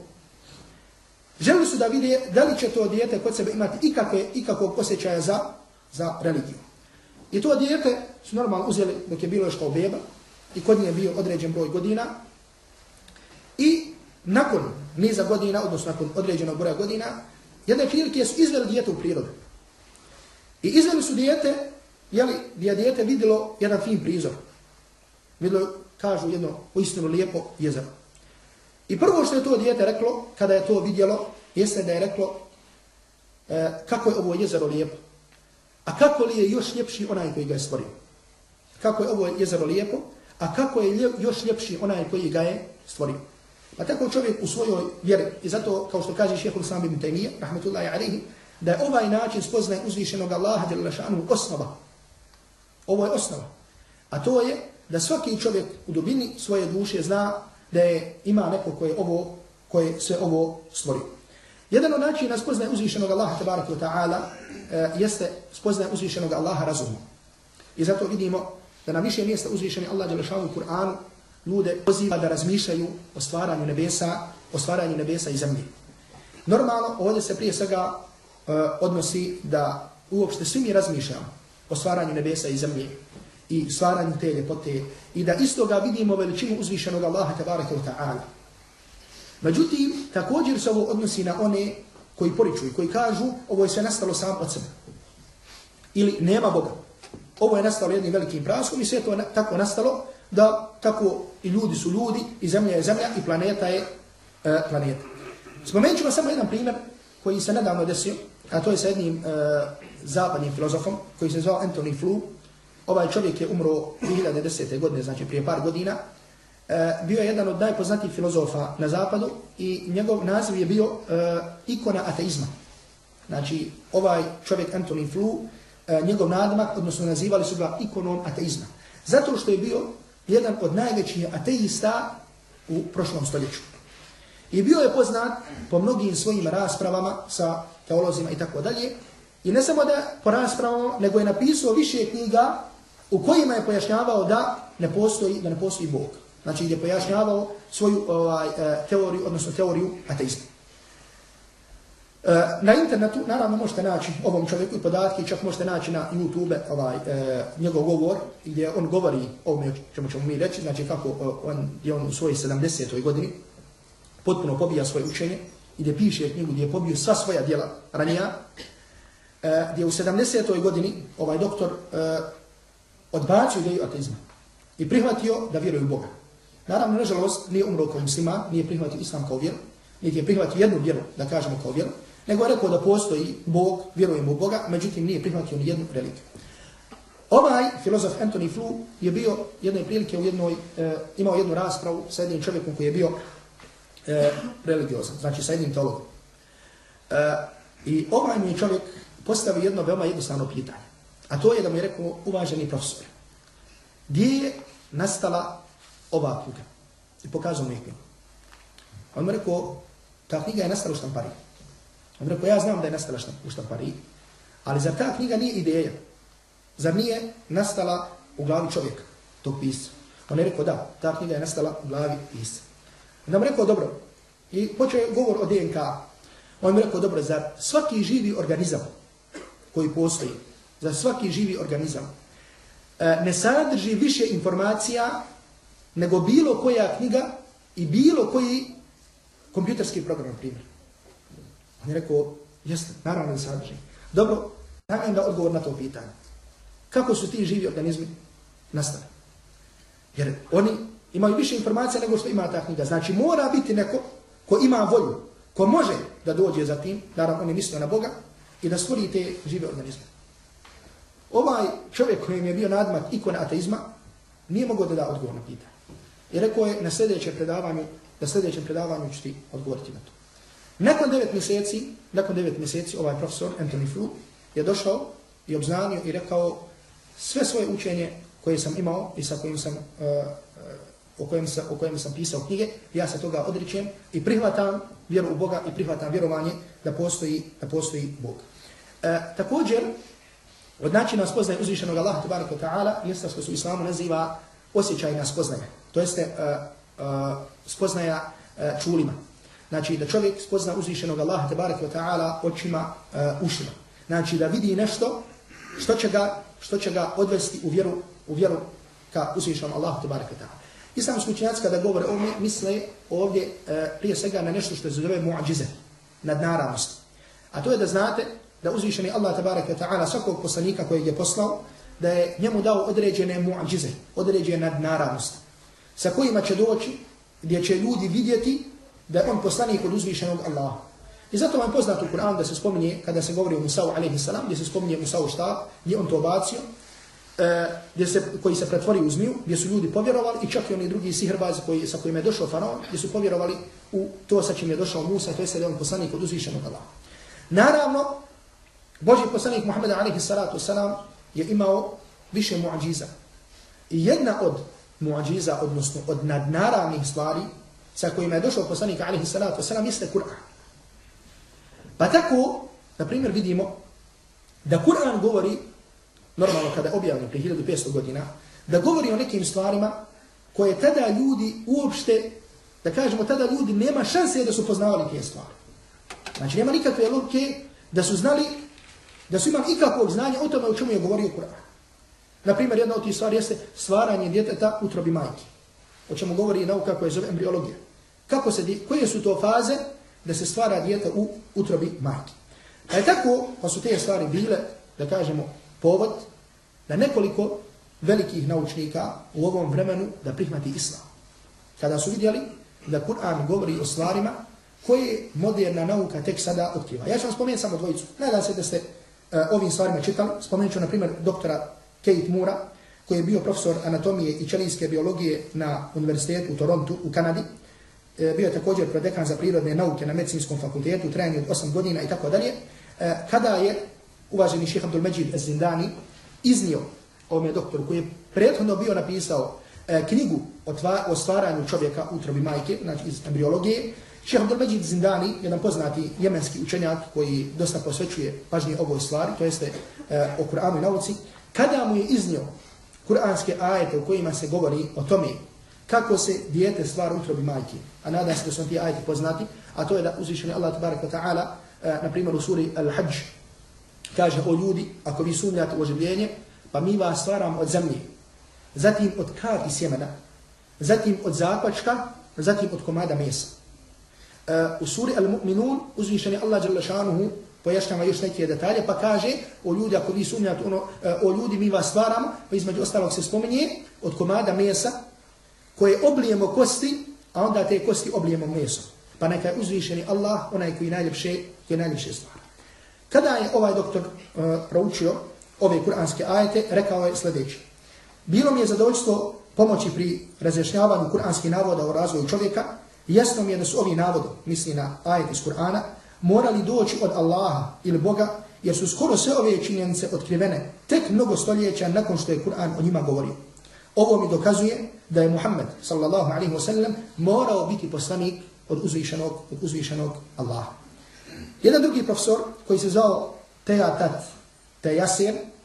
Speaker 1: Želili su da vide da li će to djete kod sebe imati ikakve, ikakvog osjećaja za, za religiju. I to djete su normalno uzeli dok je bilo još kao beba i kod nje je bio određen broj godina i nakon niza godina, odnosno nakon određenog broja godina, jedne prilike su izveli dijete u prirodu. I izveli su dijete, jeli, gdje je dijete vidjelo jedan fin prizor. Vidjelo, kažu, jedno uistinu lijepo jezero. I prvo što je to dijete reklo, kada je to vidjelo, jeste da je reklo e, kako je ovo jezero lijepo. A kako li je još ljepši onaj koji ga je stvorio? Kako je ovo jezero lijepo, a kako je još ljepši onaj koji ga je stvorio? Pa tako čovjek u svojoj vjeri, i zato, kao što kaže šehol sam ibn Taymiyyah, rahmetullahi alihi, da je ovaj način spoznaje uzvišenog Allaha djela šanu osnova. Ovo je osnova. A to je da svaki čovjek u dubini svoje duše zna da je ima neko koje ovo koje se ovo stvori. Jedan od načina spoznaje uzvišenog Allaha tabaraka wa ta'ala eh, jeste spoznaje uzvišenog Allaha razumom. I zato vidimo da na više mjesta uzvišeni Allah djela šanu u Kur'anu ljude poziva da razmišljaju o stvaranju nebesa, o stvaranju nebesa i zemlje. Normalno, ovdje se prije svega e, odnosi da uopšte svi mi razmišljamo o stvaranju nebesa i zemlje i stvaranju te ljepote i da istoga vidimo veličinu uzvišenog Allaha tabaraka wa ta'ala. Međutim, također se ovo odnosi na one koji poričuju, koji kažu ovo je sve nastalo sam od sebe. Ili nema Boga. Ovo je nastalo jednim velikim praskom i sve to je tako nastalo da tako i ljudi su ljudi i zemlja je zemlja i planeta je e, planeta. Spomenut ćemo samo jedan primjer koji se nedavno desio, a to je sa jednim e, zapadnim filozofom koji se zvao Anthony Flew. Ovaj čovjek je umro 2010. godine, znači prije par godina. E, bio je jedan od najpoznatijih filozofa na zapadu i njegov naziv je bio e, ikona ateizma. Znači, ovaj čovjek Anthony Flew, e, njegov nadmak, odnosno nazivali su ga ikonom ateizma. Zato što je bio jedan od najvećih ateista u prošlom stoljeću. I bio je poznat po mnogim svojim raspravama sa teolozima i tako dalje. I ne samo da po raspravama, nego je napisao više knjiga u kojima je pojašnjavao da ne postoji, da ne postoji Bog. Znači gdje je pojašnjavao svoju ovaj, eh, teoriju, odnosno teoriju ateizma. E, na internetu naravno možete naći ovom čovjeku i podatke, čak možete naći na YouTube ovaj, e, njegov govor gdje on govori o ovome čemu ćemo mi reći, znači kako e, on je on u svojoj 70. godini potpuno pobija svoje učenje i gdje piše knjigu gdje je pobio sva svoja djela ranija, e, gdje u 70. godini ovaj doktor e, odbacio ideju ateizma i prihvatio da vjeruje u Boga. Naravno, nažalost, nije umro kao muslima, nije prihvatio islam kao vjeru, niti je prihvatio jednu vjeru, da kažemo kao vjeru, nego je rekao da postoji Bog, vjerujemo u Boga, međutim nije prihvatio ni jednu religiju. Ovaj filozof Anthony Flew je bio jedne prilike u jednoj, e, imao jednu raspravu sa jednim čovjekom koji je bio e, religiozan, znači sa jednim teologom. E, I ovaj mi čovjek postavi jedno veoma jednostavno pitanje. A to je da mu je rekao uvaženi profesor. Gdje je nastala ova knjiga? I pokazao mu je knjigu. On mu je rekao, ta knjiga je nastala u štampariji. On rekao, ja znam da je nastala u štampariji, ali zar ta knjiga nije ideja? Zar nije nastala u glavi čovjeka, tog pisa? On je rekao, da, ta knjiga je nastala u glavi pisa. On je rekao, dobro, i počeo je govor o DNK. On je rekao, dobro, zar svaki živi organizam koji postoji, za svaki živi organizam, e, ne sadrži više informacija nego bilo koja knjiga i bilo koji kompjuterski program, na primjer. On je rekao, jeste, naravno da sadrži. Dobro, dajem da odgovor na to pitanje. Kako su ti živi organizmi nastali? Jer oni imaju više informacija nego što ima ta knjiga. Znači, mora biti neko ko ima volju, ko može da dođe za tim, naravno oni misle na Boga, i da stvori te žive organizme. Ovaj čovjek kojem je bio nadmak ikona ateizma, nije mogao da da odgovor na pitanje. I rekao je na sljedećem predavanju, na sljedećem predavanju ću ti odgovoriti na to. Nakon devet mjeseci, nakon devet mjeseci, ovaj profesor Anthony Flew je došao i obznanio i rekao sve svoje učenje koje sam imao i sa kojim sam, uh, o, kojem sam, o kojem sam pisao knjige, ja se toga odričem i prihvatam vjeru u Boga i prihvatam vjerovanje da postoji, da postoji Bog. Uh, također, od načina spoznaje uzvišenog Allaha tabaraka ta'ala, jeste što su islamu naziva osjećajna spoznaja. To jeste uh, uh, spoznaja uh, čulima. Znači da čovjek spozna uzvišenog Allaha tabaraka wa ta'ala očima, uh, ušima. Znači da vidi nešto što će ga, što će ga odvesti u vjeru, u vjeru ka uzvišenom Allahu tabaraka wa ta'ala. Islamski učenjaci kada govore mi misle ovdje uh, prije svega na nešto što se zove muadžize, nadnaravnost. A to je da znate da uzvišeni Allah tabaraka ta'ala svakog poslanika kojeg je poslao, da je njemu dao određene muadžize, određene nadnaravnosti, sa kojima će doći, gdje će ljudi vidjeti da je on poslanik od uzvišenog Allaha. I zato vam je poznato u Kur'anu da se spominje, kada se govori o Musa'u a.s. salam, gdje se spominje Musa'u šta, gdje on to bacio, e, gdje se, koji se pretvori u zmiju, gdje su ljudi povjerovali i čak i oni drugi sihrbazi koji, sa kojima je došao faraon, gdje su povjerovali u to sa čim je došao Musa, to jeste da je on poslanik od uzvišenog Allaha. Naravno, Boži poslanik Muhammed a.s. salatu salam je imao više muadžiza. I jedna od muadžiza, odnosno od nadnaravnih stvari sa kojima je došao poslanik alaihi salatu wasalam jeste Kur'an. Pa tako, na primjer, vidimo da Kur'an govori, normalno kada je objavljen prije 1500 godina, da govori o nekim stvarima koje tada ljudi uopšte, da kažemo, tada ljudi nema šanse da su poznavali te stvari. Znači, nema nikakve logike da su znali, da su imali ikakvog znanja o tome o čemu je govorio Kur'an. Naprimjer, jedna od tih stvari jeste stvaranje djeteta utrobi majke. O čemu govori nauka koja je zove embriologija. Kako se, koje su to faze da se stvara djete u utrobi majke. Pa je tako, pa su te stvari bile, da kažemo, povod da nekoliko velikih naučnika u ovom vremenu da prihmati islam. Kada su vidjeli da Kur'an govori o stvarima koje moderna nauka tek sada otkriva. Ja ću vam spomenuti samo dvojicu. Nadam se da ste uh, ovim stvarima čitali. Spomenut ću, na primjer, doktora Kate Moora, koji je bio profesor anatomije i čelijske biologije na univerzitetu u Torontu u Kanadi. E, bio je također prodekan za prirodne nauke na medicinskom fakultetu trajanje od 8 godina i tako dalje. E, kada je uvaženi šeha Abdul Međid Zindani iznio ovome doktoru koji je prethodno bio napisao e, knjigu o, tva, o stvaranju čovjeka u utrobi majke, znači iz embriologije, Šeha Abdul Međid Zindani, jedan poznati jemenski učenjak koji dosta posvećuje pažnje ovoj stvari, to jeste e, o Kur'anu i nauci, kada mu je iznio kuranske ajete u kojima se govori o tome kako se dijete stvara u utrobi majke, a nadam se da su ti ajti poznati, a to je da uzvišeni Allah tabarak wa ta'ala, e, na primjer u suri Al-Hajj, kaže o ljudi, ako vi sumnjate u oživljenje, pa mi vas stvaram od zemlje, zatim od kar i sjemena, zatim od zakvačka, zatim od komada mesa. E, u suri Al-Mu'minun uzvišeni Allah jalla šanuhu pojašnjava još neke detalje, pa kaže o ljudi, ako vi sumnjate ono, e, o ljudi mi vas stvaramo, pa između ostalog se spominje od komada mesa, koje oblijemo kosti, a onda te kosti oblijemo meso. Pa neka je uzvišeni Allah, onaj koji najljepše, koji najljepše stvara. Kada je ovaj doktor uh, proučio ove kuranske ajete, rekao je sljedeće. Bilo mi je zadovoljstvo pomoći pri razjašnjavanju kuranskih navoda o razvoju čovjeka, jasno mi je da su ovi navodi, misli na ajete iz Kur'ana, morali doći od Allaha ili Boga, jer su skoro sve ove činjenice otkrivene tek mnogo stoljeća nakon što je Kur'an o njima govorio. Ovo mi dokazuje da je Muhammed sallallahu alaihi wa sallam morao biti poslanik od uzvišenog, od uzvišenog Allaha. Jedan drugi profesor koji se zvao Teja Tat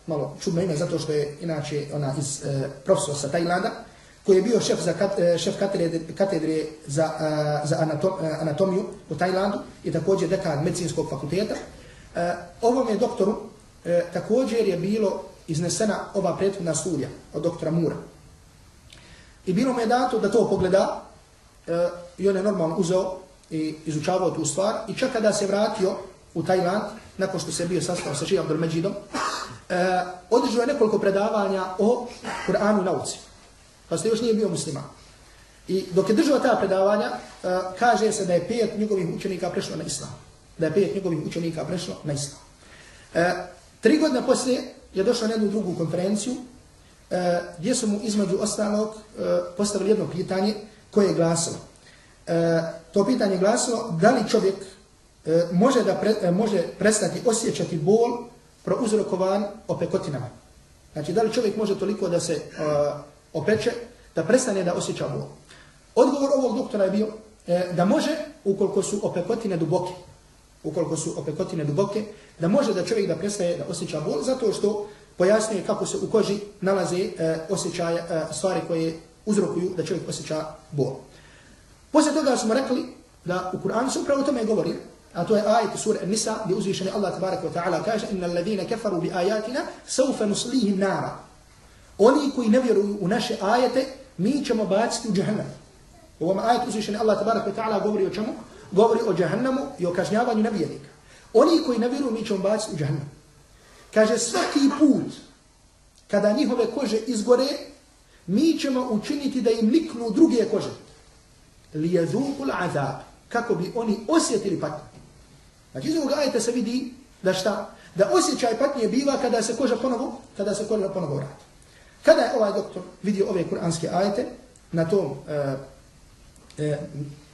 Speaker 1: malo čudno ime zato što je inače ona iz e, profesor sa Tajlanda, koji je bio šef, za kat, e, šef katedre, katedre za, a, za anatom, e, anatomiju u Tajlandu i također dekan medicinskog fakulteta. E, ovom je doktoru e, također je bilo iznesena ova prethodna studija od doktora Mura. I bilo mu je dato da to pogleda e, i on je normalno uzeo i izučavao tu stvar i čak kada se vratio u Tajland, nakon što se bio sastao sa Šijom Dolmeđidom, e, održao je nekoliko predavanja o Kur'anu nauci. Pa ste još nije bio musliman. I dok je držao ta predavanja, e, kaže se da je pet njegovih učenika prešlo na islam. Da je pet njegovih učenika prešlo na islam. E, tri godine poslije je došao na jednu drugu konferenciju, e, gdje su mu između ostalog eh, postavili jedno pitanje koje je glasilo. E, to pitanje je glasilo da li čovjek može, da pre, može prestati osjećati bol prouzrokovan opekotinama. Znači, da li čovjek može toliko da se opeče, da prestane da osjeća bol. Odgovor ovog doktora je bio e, da može, ukoliko su opekotine duboke, ukoliko su opekotine duboke, da može da čovjek da prestaje da osjeća bol, zato što pojasnije kako se u koži nalaze e, osjećaje, e, stvari koje uzrokuju da čovjek osjeća bol. Poslije toga smo rekli da u Kur'anu se upravo tome govori, a to je ajet sura Nisa gdje uzvišeni Allah tabaraka wa ta'ala kaže inna alladhina kafaru bi ayatina sawfa nuslihim nara Oni koji ne vjeruju u naše ajete, mi ćemo baciti u džahannam. U ovom ajetu uzvišeni Allah tabaraka wa ta'ala govori o čemu? Govori o džahannamu i o kažnjavanju nevjernika. Oni koji ne vjeruju, mi ćemo baciti u džahannam. Kaže, svaki put kada njihove kože izgore, mi ćemo učiniti da im niknu druge kože. Li jazukul azab. Kako bi oni osjetili patnje. Znači iz ovog ajeta se vidi da šta? Da osjećaj patnje biva kada se koža ponovo, kada se koža ponovo vrati. Kada je ovaj doktor vidio ove kuranske ajete na tom, e, e,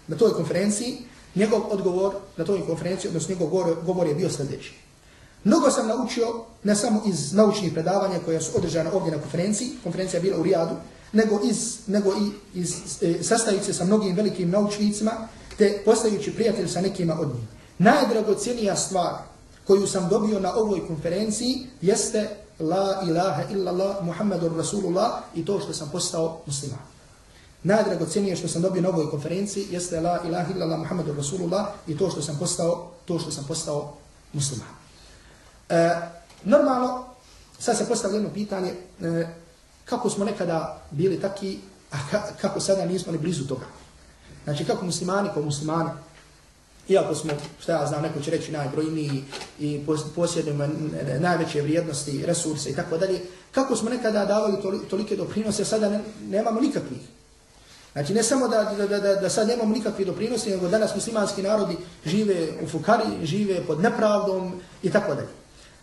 Speaker 1: na toj konferenciji, njegov odgovor na toj konferenciji, odnosno njegov govor, govor je bio sljedeći. Mnogo sam naučio, ne samo iz naučnih predavanja koja su održana ovdje na konferenciji, konferencija je bila u Rijadu, nego, iz, nego i iz, e, sastajući sa mnogim velikim naučnicima, te postajući prijatelj sa nekima od njih. Najdragocijenija stvar koju sam dobio na ovoj konferenciji jeste la ilaha illallah Muhammadur Rasulullah i to što sam postao musliman. Najdragocijenije što sam dobio na ovoj konferenciji jeste la ilaha illallah Muhammadur Rasulullah i to što sam postao, to što sam postao musliman. E, normalno, sad se postavlja jedno pitanje, e, kako smo nekada bili taki, a ka, kako sada nismo ni blizu toga. Znači, kako muslimani kao muslimani, iako smo, šta ja znam, neko će reći najbrojniji i posjedimo najveće vrijednosti, resurse i tako dalje, kako smo nekada davali tolike doprinose, sada ne, nemamo nikakvih. Znači, ne samo da, da, da, da sad nemamo nikakve doprinose, nego danas muslimanski narodi žive u fukari, žive pod nepravdom i tako dalje.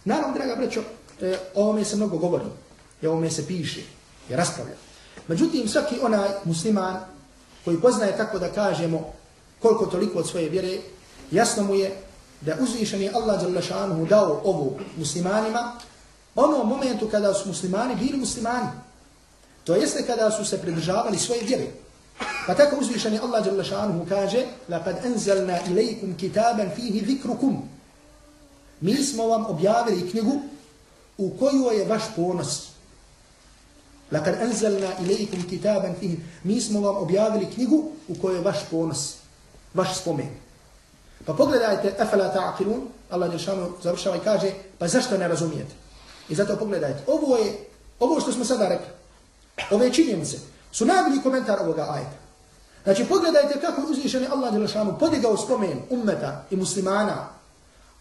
Speaker 1: Naravno, draga brećo, e, o ovome se mnogo govori, i ovome se piše, i raspravlja. Međutim, svaki onaj musliman koji poznaje, tako da kažemo, koliko toliko od svoje vjere, jasno mu je da uzvišen je Allah Đalešanuhu dao ovu muslimanima, ono momentu kada su muslimani bili muslimani. To jeste kada su se pridržavali svoje vjere. Pa tako uzvišen je Allah Đalešanuhu kaže لَقَدْ أَنزَلْنَا إِلَيْكُمْ كِتَابًا فِيهِ ذِكْرُكُمْ mi smo vam objavili knjigu u kojoj je vaš ponos. Lakad enzelna ilaikum kitaban fihi. Mi smo vam objavili knjigu u kojoj je vaš ponos, vaš spomen. Pa pogledajte, afala ta'qilun, Allah Jeršanu završava i kaže, pa zašto ne razumijete? I zato pogledajte, ovo je, ovo što smo sada rekli, ove činjenice, su najbolji komentar ovoga ajta. Znači, pogledajte kako je uzvišeni Allah Jeršanu podigao spomen ummeta i muslimana,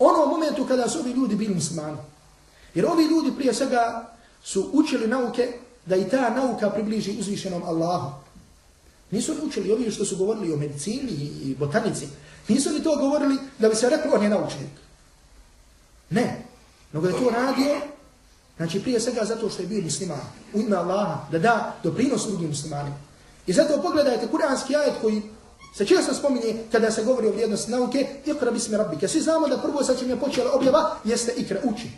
Speaker 1: ono momentu kada su ovi ljudi bili muslimani. Jer ovi ljudi prije svega su učili nauke da i ta nauka približi uzvišenom Allahu. Nisu učili ovi što su govorili o medicini i botanici. Nisu li to govorili da bi se reklo on je naučnik. Ne. Nego je to radio, znači prije svega zato što je bio musliman. U ime Allaha, da da doprinos drugim muslimanima. I zato pogledajte kuranski ajet koji se često spominje kada se govori o vrijednosti nauke, ikra bismi rabbike. Svi znamo da prvo sa čim je počela objava jeste ikra, uči.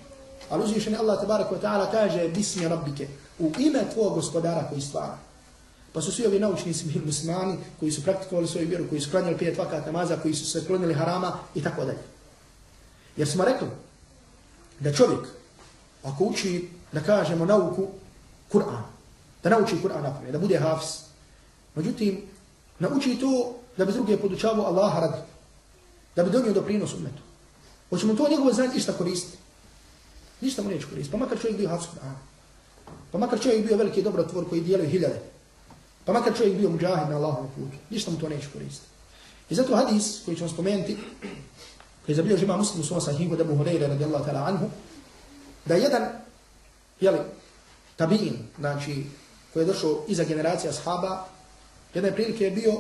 Speaker 1: Ali uzvišeni Allah tabarak wa ta'ala kaže bismi rabbike, u ime tvojeg gospodara koji stvara. Pa su svi ovi naučnici bili muslimani koji su praktikovali svoju vjeru, koji su klanjali pet vakat namaza, koji su se klonili harama i tako dalje. Jer smo rekli da čovjek, ako uči, da kažemo nauku, Kur'an, da nauči Kur'an napravlja, da bude hafiz, međutim, nauči to da bi druge podučavao Allaha radi, da bi donio doprinos umetu. Hoćemo to njegovo znanje išta koristiti? Ništa mu neće koristiti. Pa makar čovjek bio hafiz Kur'an. Pa makar čovjek bio veliki dobrotvor koji dijelio hiljade. Pa makar čovjek bio muđahid na Allahovom putu. Ništa mu to neće koristiti. I zato hadis koji ćemo spomenuti, koji je zabilio žima muslim u svom sahihu da mu Hureyre radijallahu ta'ala anhu, da jedan, jeli, tabiin, znači, koji je došao iza generacija sahaba, jedne prilike je bio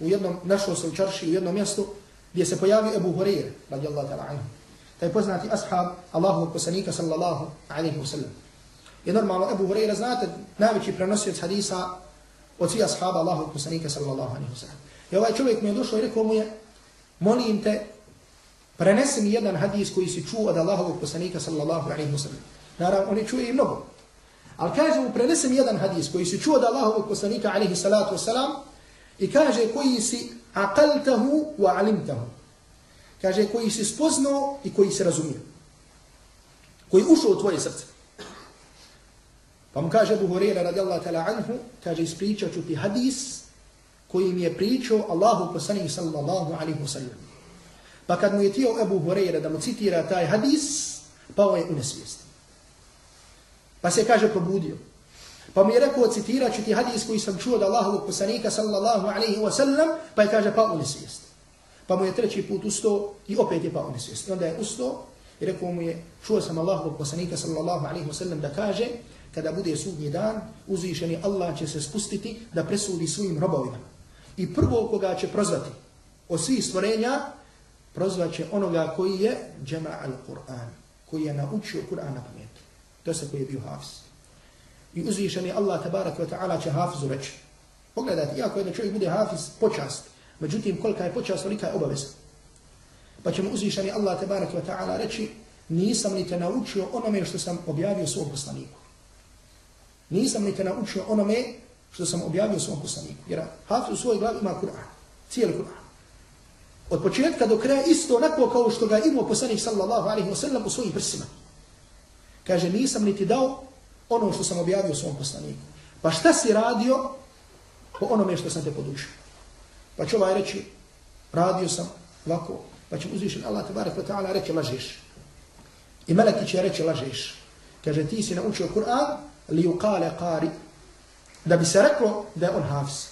Speaker 1: u jednom, našao se u čarši u jednom mjestu, gdje se pojavio Ebu Hureyre radijallahu ta'ala anhu. Taj poznati ashab Allahovog poslanika sallallahu alaihi wa sallam. I normalno Ebu Hureyre, znate, najveći prenosioc hadisa od svih ashaba Allahovog poslanika sallallahu alaihi wa sallam. I ovaj čovjek mi je došao i rekao mu je, molim te, prenesi mi jedan hadis koji si čuo od Allahovog poslanika sallallahu alaihi wa sallam. Naravno, on je čuje i mnogo. Ali kaže mu, prenesi mi jedan hadis koji si čuo od Allahovog poslanika alaihi salatu wa sallam i kaže koji si aqaltahu wa alimtahu. Kaže koji si spoznao i koji si razumio. Koji ušao u tvoje srce. Pa mu kaže Abu Huraira radijallahu ta'ala anhu, kaže ispričat ću ti hadis koji mi je pričao Allahu poslanih sallallahu alaihi wa sallam. Pa kad mu je tijel Abu Huraira da mu citira taj hadis, pa on je u nesvijesti. Pa se kaže probudio. Pa mi je rekao citirat ću ti hadis koji sam čuo od Allahovog poslanika sallallahu alaihi wa sallam, pa je kaže pa u. Pa mu je treći put ustao i opet je pa u nesvijesti. Onda je ustao i rekao mu je, čuo sam Allahovog poslanika sallallahu alaihi wa sallam da kaže, kada bude sudnji dan, uzvišeni Allah će se spustiti da presudi svojim robovima. I prvo koga će prozvati od svih stvorenja, prozvaće onoga koji je džema al-Qur'an, koji je naučio Kur'an na pametu. To se koji je bio hafiz. I uzvišeni Allah tabarak wa ta'ala će hafizu reći. Pogledajte, iako jedan čovjek bude hafiz počast, međutim kolika je počast, kolika je obaveza. Pa će mu uzvišeni Allah tabarak wa ta'ala reći, nisam li te naučio onome što sam objavio svom poslaniku. Nisam li te naučio onome što sam objavio svom poslaniku. Jer hafiz u svojoj glavi ima Kur'an, cijeli Kur'an. Od početka do kraja isto onako kao što ga imao poslanik sallallahu alaihi wa sallam u svojim prsima. Kaže, nisam li ti dao ono što sam objavio svom poslaniku. Pa šta si radio po onome što sam te podučio? Pa će ovaj reći, radio sam ovako, pa će uzvišen Allah tabarak wa ta'ala reći, lažeš. I meleki će reći, lažeš. Kaže, ti si naučio Kur'an, li uqale qari, da bi se reklo da je on hafiz.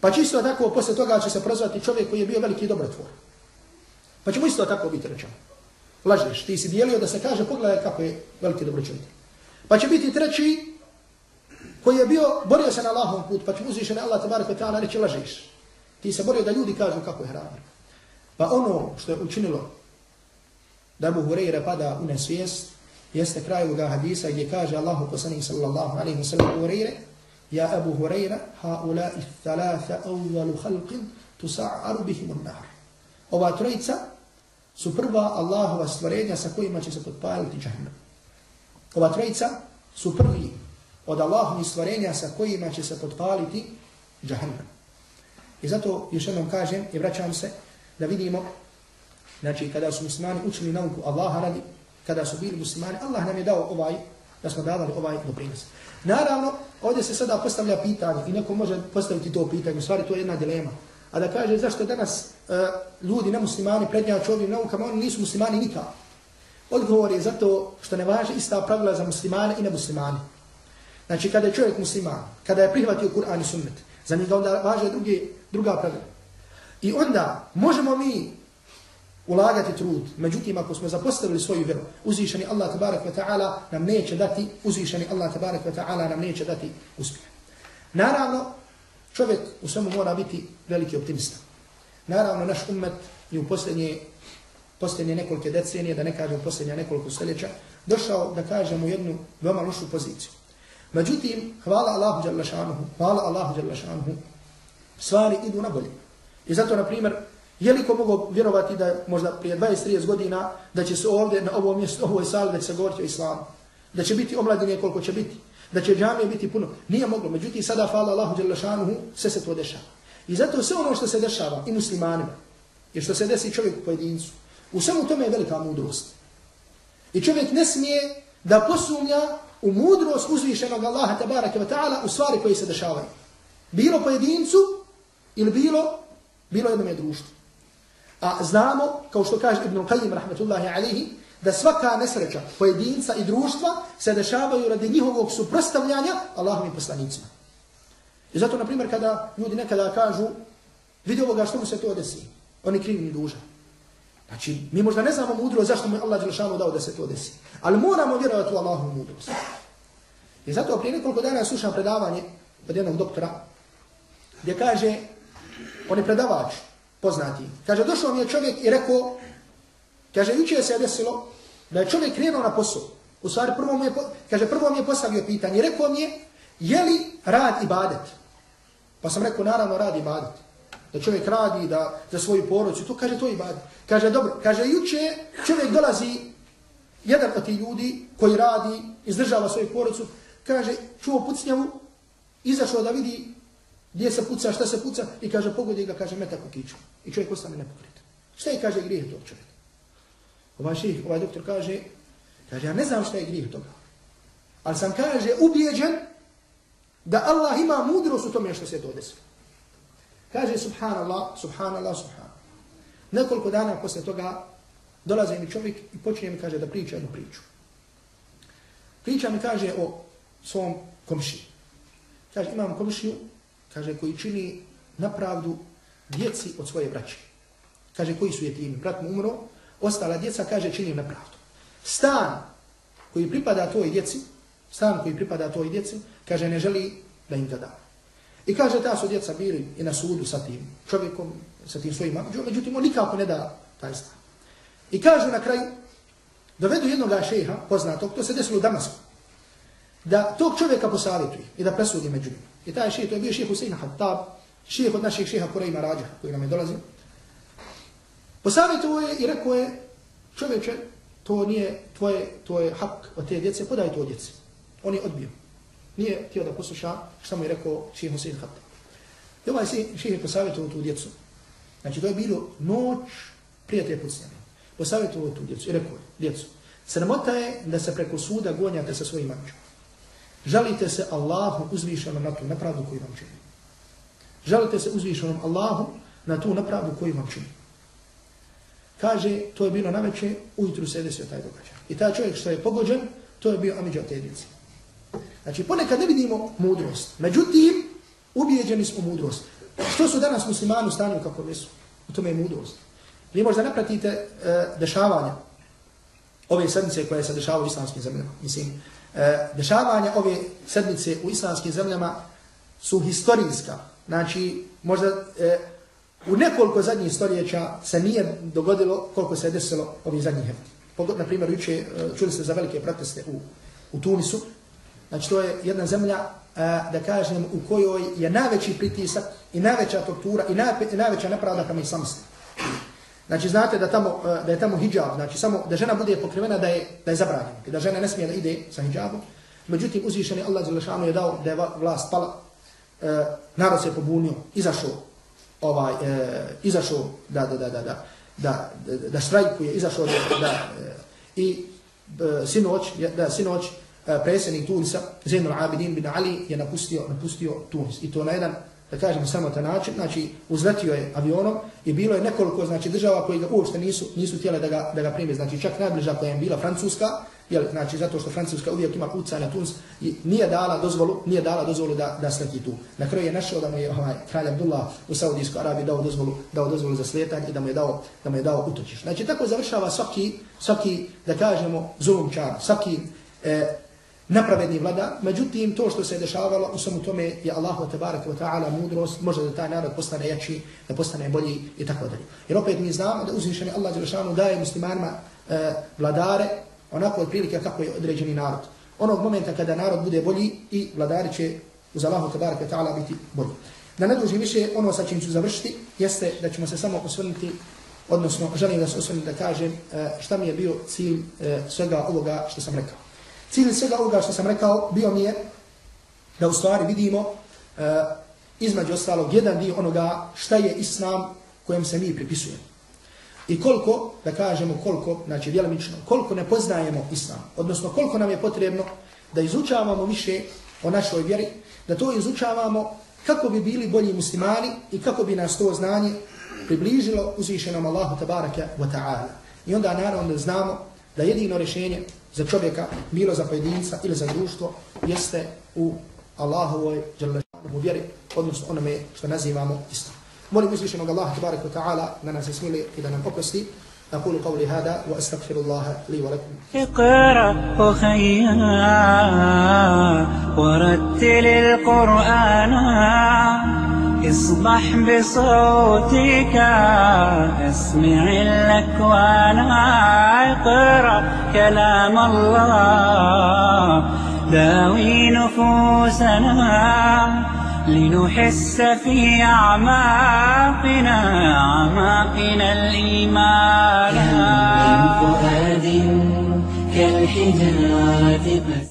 Speaker 1: Pa će isto tako, posle toga će se prozvati čovjek koji je bio veliki dobrotvor. Pa će mu isto tako biti rečeno. Lažeš, ti si dijelio da se kaže, pogledaj kako je veliki dobročinitelj. Pa će biti treći koji je bio, borio se na Allahom put, pa će uzvišen Allah tabarak wa ta'ala reći lažeš. Ti se borio da ljudi kažu kako je hrabar. Pa ono što je učinilo da mu Hureyre pada u nesvijest, jeste kraj ovoga hadisa gdje kaže Allahu poslanik sallallahu alaihi wa sallam Hureyre, Ja Abu Hureyre, haula i thalatha awvalu halqin tusa'aru bihim nar. Ova trojica su prva Allahova stvorenja sa kojima će se potpaliti džahnem. Ova trojica su prvi od Allahovih stvorenja sa kojima će se potpaliti džahannam. I zato još jednom kažem i vraćam se da vidimo, znači kada su muslimani učili nauku Allaha radi, kada su bili muslimani, Allah nam je dao ovaj, da smo davali ovaj doprinos. Naravno, ovdje se sada postavlja pitanje i neko može postaviti to pitanje, u stvari to je jedna dilema. A da kaže zašto danas uh, ljudi nemuslimani prednjači ovim naukama, oni nisu muslimani nikad. Odgovor je zato što ne važe ista pravila za muslimane i nemuslimane. Znači, kada je čovjek musliman, kada je prihvatio Kur'an i sunnet, za njega onda važe druge, druga pravila. I onda možemo mi ulagati trud, međutim, ako smo zapostavili svoju vjeru, uzvišeni Allah tabarak wa ta'ala nam neće dati, uzvišeni Allah tabarak wa ta'ala nam neće dati uspjeh. Naravno, čovjek u svemu mora biti veliki optimista. Naravno, naš ummet je u posljednje, posljednje nekoliko decenije, da ne kažem posljednja nekoliko stoljeća, došao da kažemo jednu veoma lošu poziciju. Međutim, hvala Allahu jalla hvala Allahu jalla stvari idu na bolje. I zato, na primjer, je li ko mogu vjerovati da možda prije 20-30 godina da će se ovdje na ovom mjestu, ovoj sali, da će se govoriti o islamu, da će biti omladine koliko će biti, da će džamije biti puno. Nije moglo. Međutim, sada, hvala Allahu jalla sve se to dešava. I zato sve ono što se dešava i muslimanima, i što se desi čovjeku pojedincu, u svemu tome je velika mudrost. I čovjek ne smije da posumnja u mudrost uzvišenog Allaha tabaraka wa ta'ala u stvari koje se dešavaju. Bilo pojedincu ili bilo, bilo jednom društvu. A znamo, kao što kaže Ibn Qayyim rahmetullahi alihi, da svaka nesreća pojedinca i društva se dešavaju radi njihovog suprostavljanja Allahovim poslanicima. I zato, na primjer, kada ljudi nekada kažu, vidi ovoga što mu se to desi, oni krivi ni dužan. Znači, mi možda ne znamo mudro zašto mu Allah Đelšanu dao da se to desi. Ali moramo vjerovati u Allahu mudrost. I zato prije nekoliko dana slušam predavanje od jednog doktora, gdje kaže, on je predavač, poznati. Kaže, došao mi je čovjek i rekao, kaže, juče se je desilo da je čovjek krenuo na posao. U stvari, prvo mi je, kaže, prvo mi je postavio pitanje. Rekao mi je, je li rad ibadet? Pa sam rekao, naravno, rad ibadet. Da čovjek radi da, za svoju porodicu, To kaže, to ibadet. Kaže, dobro, kaže, juče čovjek dolazi, jedan od tih ljudi koji radi, izdržava svoju porodicu, kaže, čuo pucnjavu, izašao da vidi gdje se puca, šta se puca, i kaže, pogodi ga, kaže, metak u kiču. I čovjek ostane nepokrit. Šta je, kaže, grijeh tog čovjeka? Ovaj ših, ovaj doktor kaže, kaže, ja ne znam šta je grijeh toga. Ali sam, kaže, ubijeđen da Allah ima mudrost u tome što se to desilo. Kaže, subhanallah, subhanallah, subhanallah. Nekoliko dana posle toga dolaze mi čovjek i počinje mi, kaže, da priča jednu priču. Priča mi, kaže, o svom komšiji. Kaže, imam komšiju, kaže, koji čini napravdu djeci od svoje braće. Kaže, koji su jetimi? Brat mu umro, ostala djeca, kaže, čini nepravdu. Stan koji pripada toj djeci, stan koji pripada toj djeci, kaže, ne želi da im ga da. I kaže, ta su djeca bili i na sudu sa tim čovjekom, sa tim svojim mamđom, međutim, on nikako ne da taj stan. I kažu na kraju, dovedu jednog šeha, poznatog, to se desilo u Damasku, da tog čovjeka posavjetuje i da presudi među njima. I taj šeh, to je bio šeh Husein Hattab, šeh od naših šeha Kureyma Rađa, koji nam je dolazi. Posavjetuje i rekao je, čovječe, to nije tvoje, to je hak od te djece, podaj to djece. On je odbio. Nije htio da posluša što mu je rekao šehe Hussein Hattab. I ovaj šehe je tu djecu. Znači, to je bilo noć prije te pucnjene. Posavjetuje tu djecu i rekao je, djecu, sramota je da se preko suda gonjate sa svojim mačom. Žalite se Allahu uzvišenom na tu nepravdu koju vam čini. Žalite se uzvišenom Allahu na tu nepravdu koju vam čini. Kaže, to je bilo na večer, ujutru se desio taj događaj. I taj čovjek što je pogođen, to je bio Amidža Tedici. Znači, ponekad ne vidimo mudrost. Međutim, ubijeđeni smo mudrost. Što su danas muslimani u stanju kako su? U tome je mudrost. Vi možda ne pratite uh, dešavanja ove sedmice koje se dešavaju u islamskim zemljama. Mislim, E, dešavanja ove sedmice u islamskim zemljama su historijska. Znači, možda e, u nekoliko zadnjih stoljeća se nije dogodilo koliko se je desilo ovih zadnjih hefti. Na primjer, juče e, čuli ste za velike proteste u, u Tunisu. Znači, to je jedna zemlja, a, da kažem, u kojoj je najveći pritisak i najveća tortura i, naj, i najveća nepravda prema islamstva. Znači znate da tamo e, da je tamo hidžab, znači samo da žena bude pokrivena da je da je zabranjeno, da žena ne smije da ide sa hidžabom. Međutim uzvišeni Allah dželle je dao da je vlast pala. E, narod se pobunio, izašao ovaj e, izašao da da da da da da da, da štrajkuje, izašao da, da e, i e, sinoć da sinoć Eh, predsjednik Tunisa Zainul Abidin bin Ali je napustio napustio Tunis i to na jedan da kažemo samo ta način, znači uzletio je avionom i bilo je nekoliko znači država koji ga uopšte nisu nisu htjele da ga da ga prime, znači čak najbliža koja je bila Francuska, jel, znači zato što Francuska uvijek ima ucaj na Tunis i nije dala dozvolu, nije dala dozvolu da da sleti tu. Na kraju je našao da mu je ovaj kralj Abdullah u Saudijskoj Arabiji dao dozvolu, dao dozvolu za sletanje i da mu je dao da mu je dao utočište. Znači tako završava svaki svaki da kažemo zulumčar, svaki e, napravedni vlada, međutim to što se je dešavalo u svemu tome je Allahu tebareke ve taala mudrost, može da taj narod postane jači, da postane bolji i tako dalje. Jer opet mi znamo da uzvišeni Allah Đelešanu daje muslimanima e, vladare onako od prilike kako je određeni narod. Onog momenta kada narod bude bolji i vladari će uz Allahu tebareke wa taala biti bolji. Da ne dužim više, ono sa čim ću završiti jeste da ćemo se samo osvrnuti odnosno želim da se osvrnuti da kažem e, šta mi je bio cilj e, svega ovoga što sam rekao. Cilj svega ovoga što sam rekao bio mi je da u stvari vidimo uh, između ostalog jedan dio onoga šta je islam kojem se mi pripisujemo. I koliko, da kažemo koliko, znači djelomično, koliko ne poznajemo islam, odnosno koliko nam je potrebno da izučavamo više o našoj vjeri, da to izučavamo kako bi bili bolji muslimani i kako bi nas to znanje približilo uzvišenom Allahu tabaraka wa ta'ala. I onda naravno da znamo da jedino rješenje za čovjeka, bilo za pojedinca ili za društvo, jeste u Allahovoj dželešanu vjeri, odnosno onome što nazivamo islam. Molim uzvišenog Allaha tabarak wa ta'ala da nas smili i da nam oprosti. أقول قولي هذا وأستغفر الله لي ولكم
Speaker 2: اقرأ أخيا ورتل القرآن اصبح بصوتك اسمع الأكوان أقرأ كلام الله. داوي نفوسنا لنحس في أعماقنا الإيمان.
Speaker 3: كم من فؤاد كالحجارة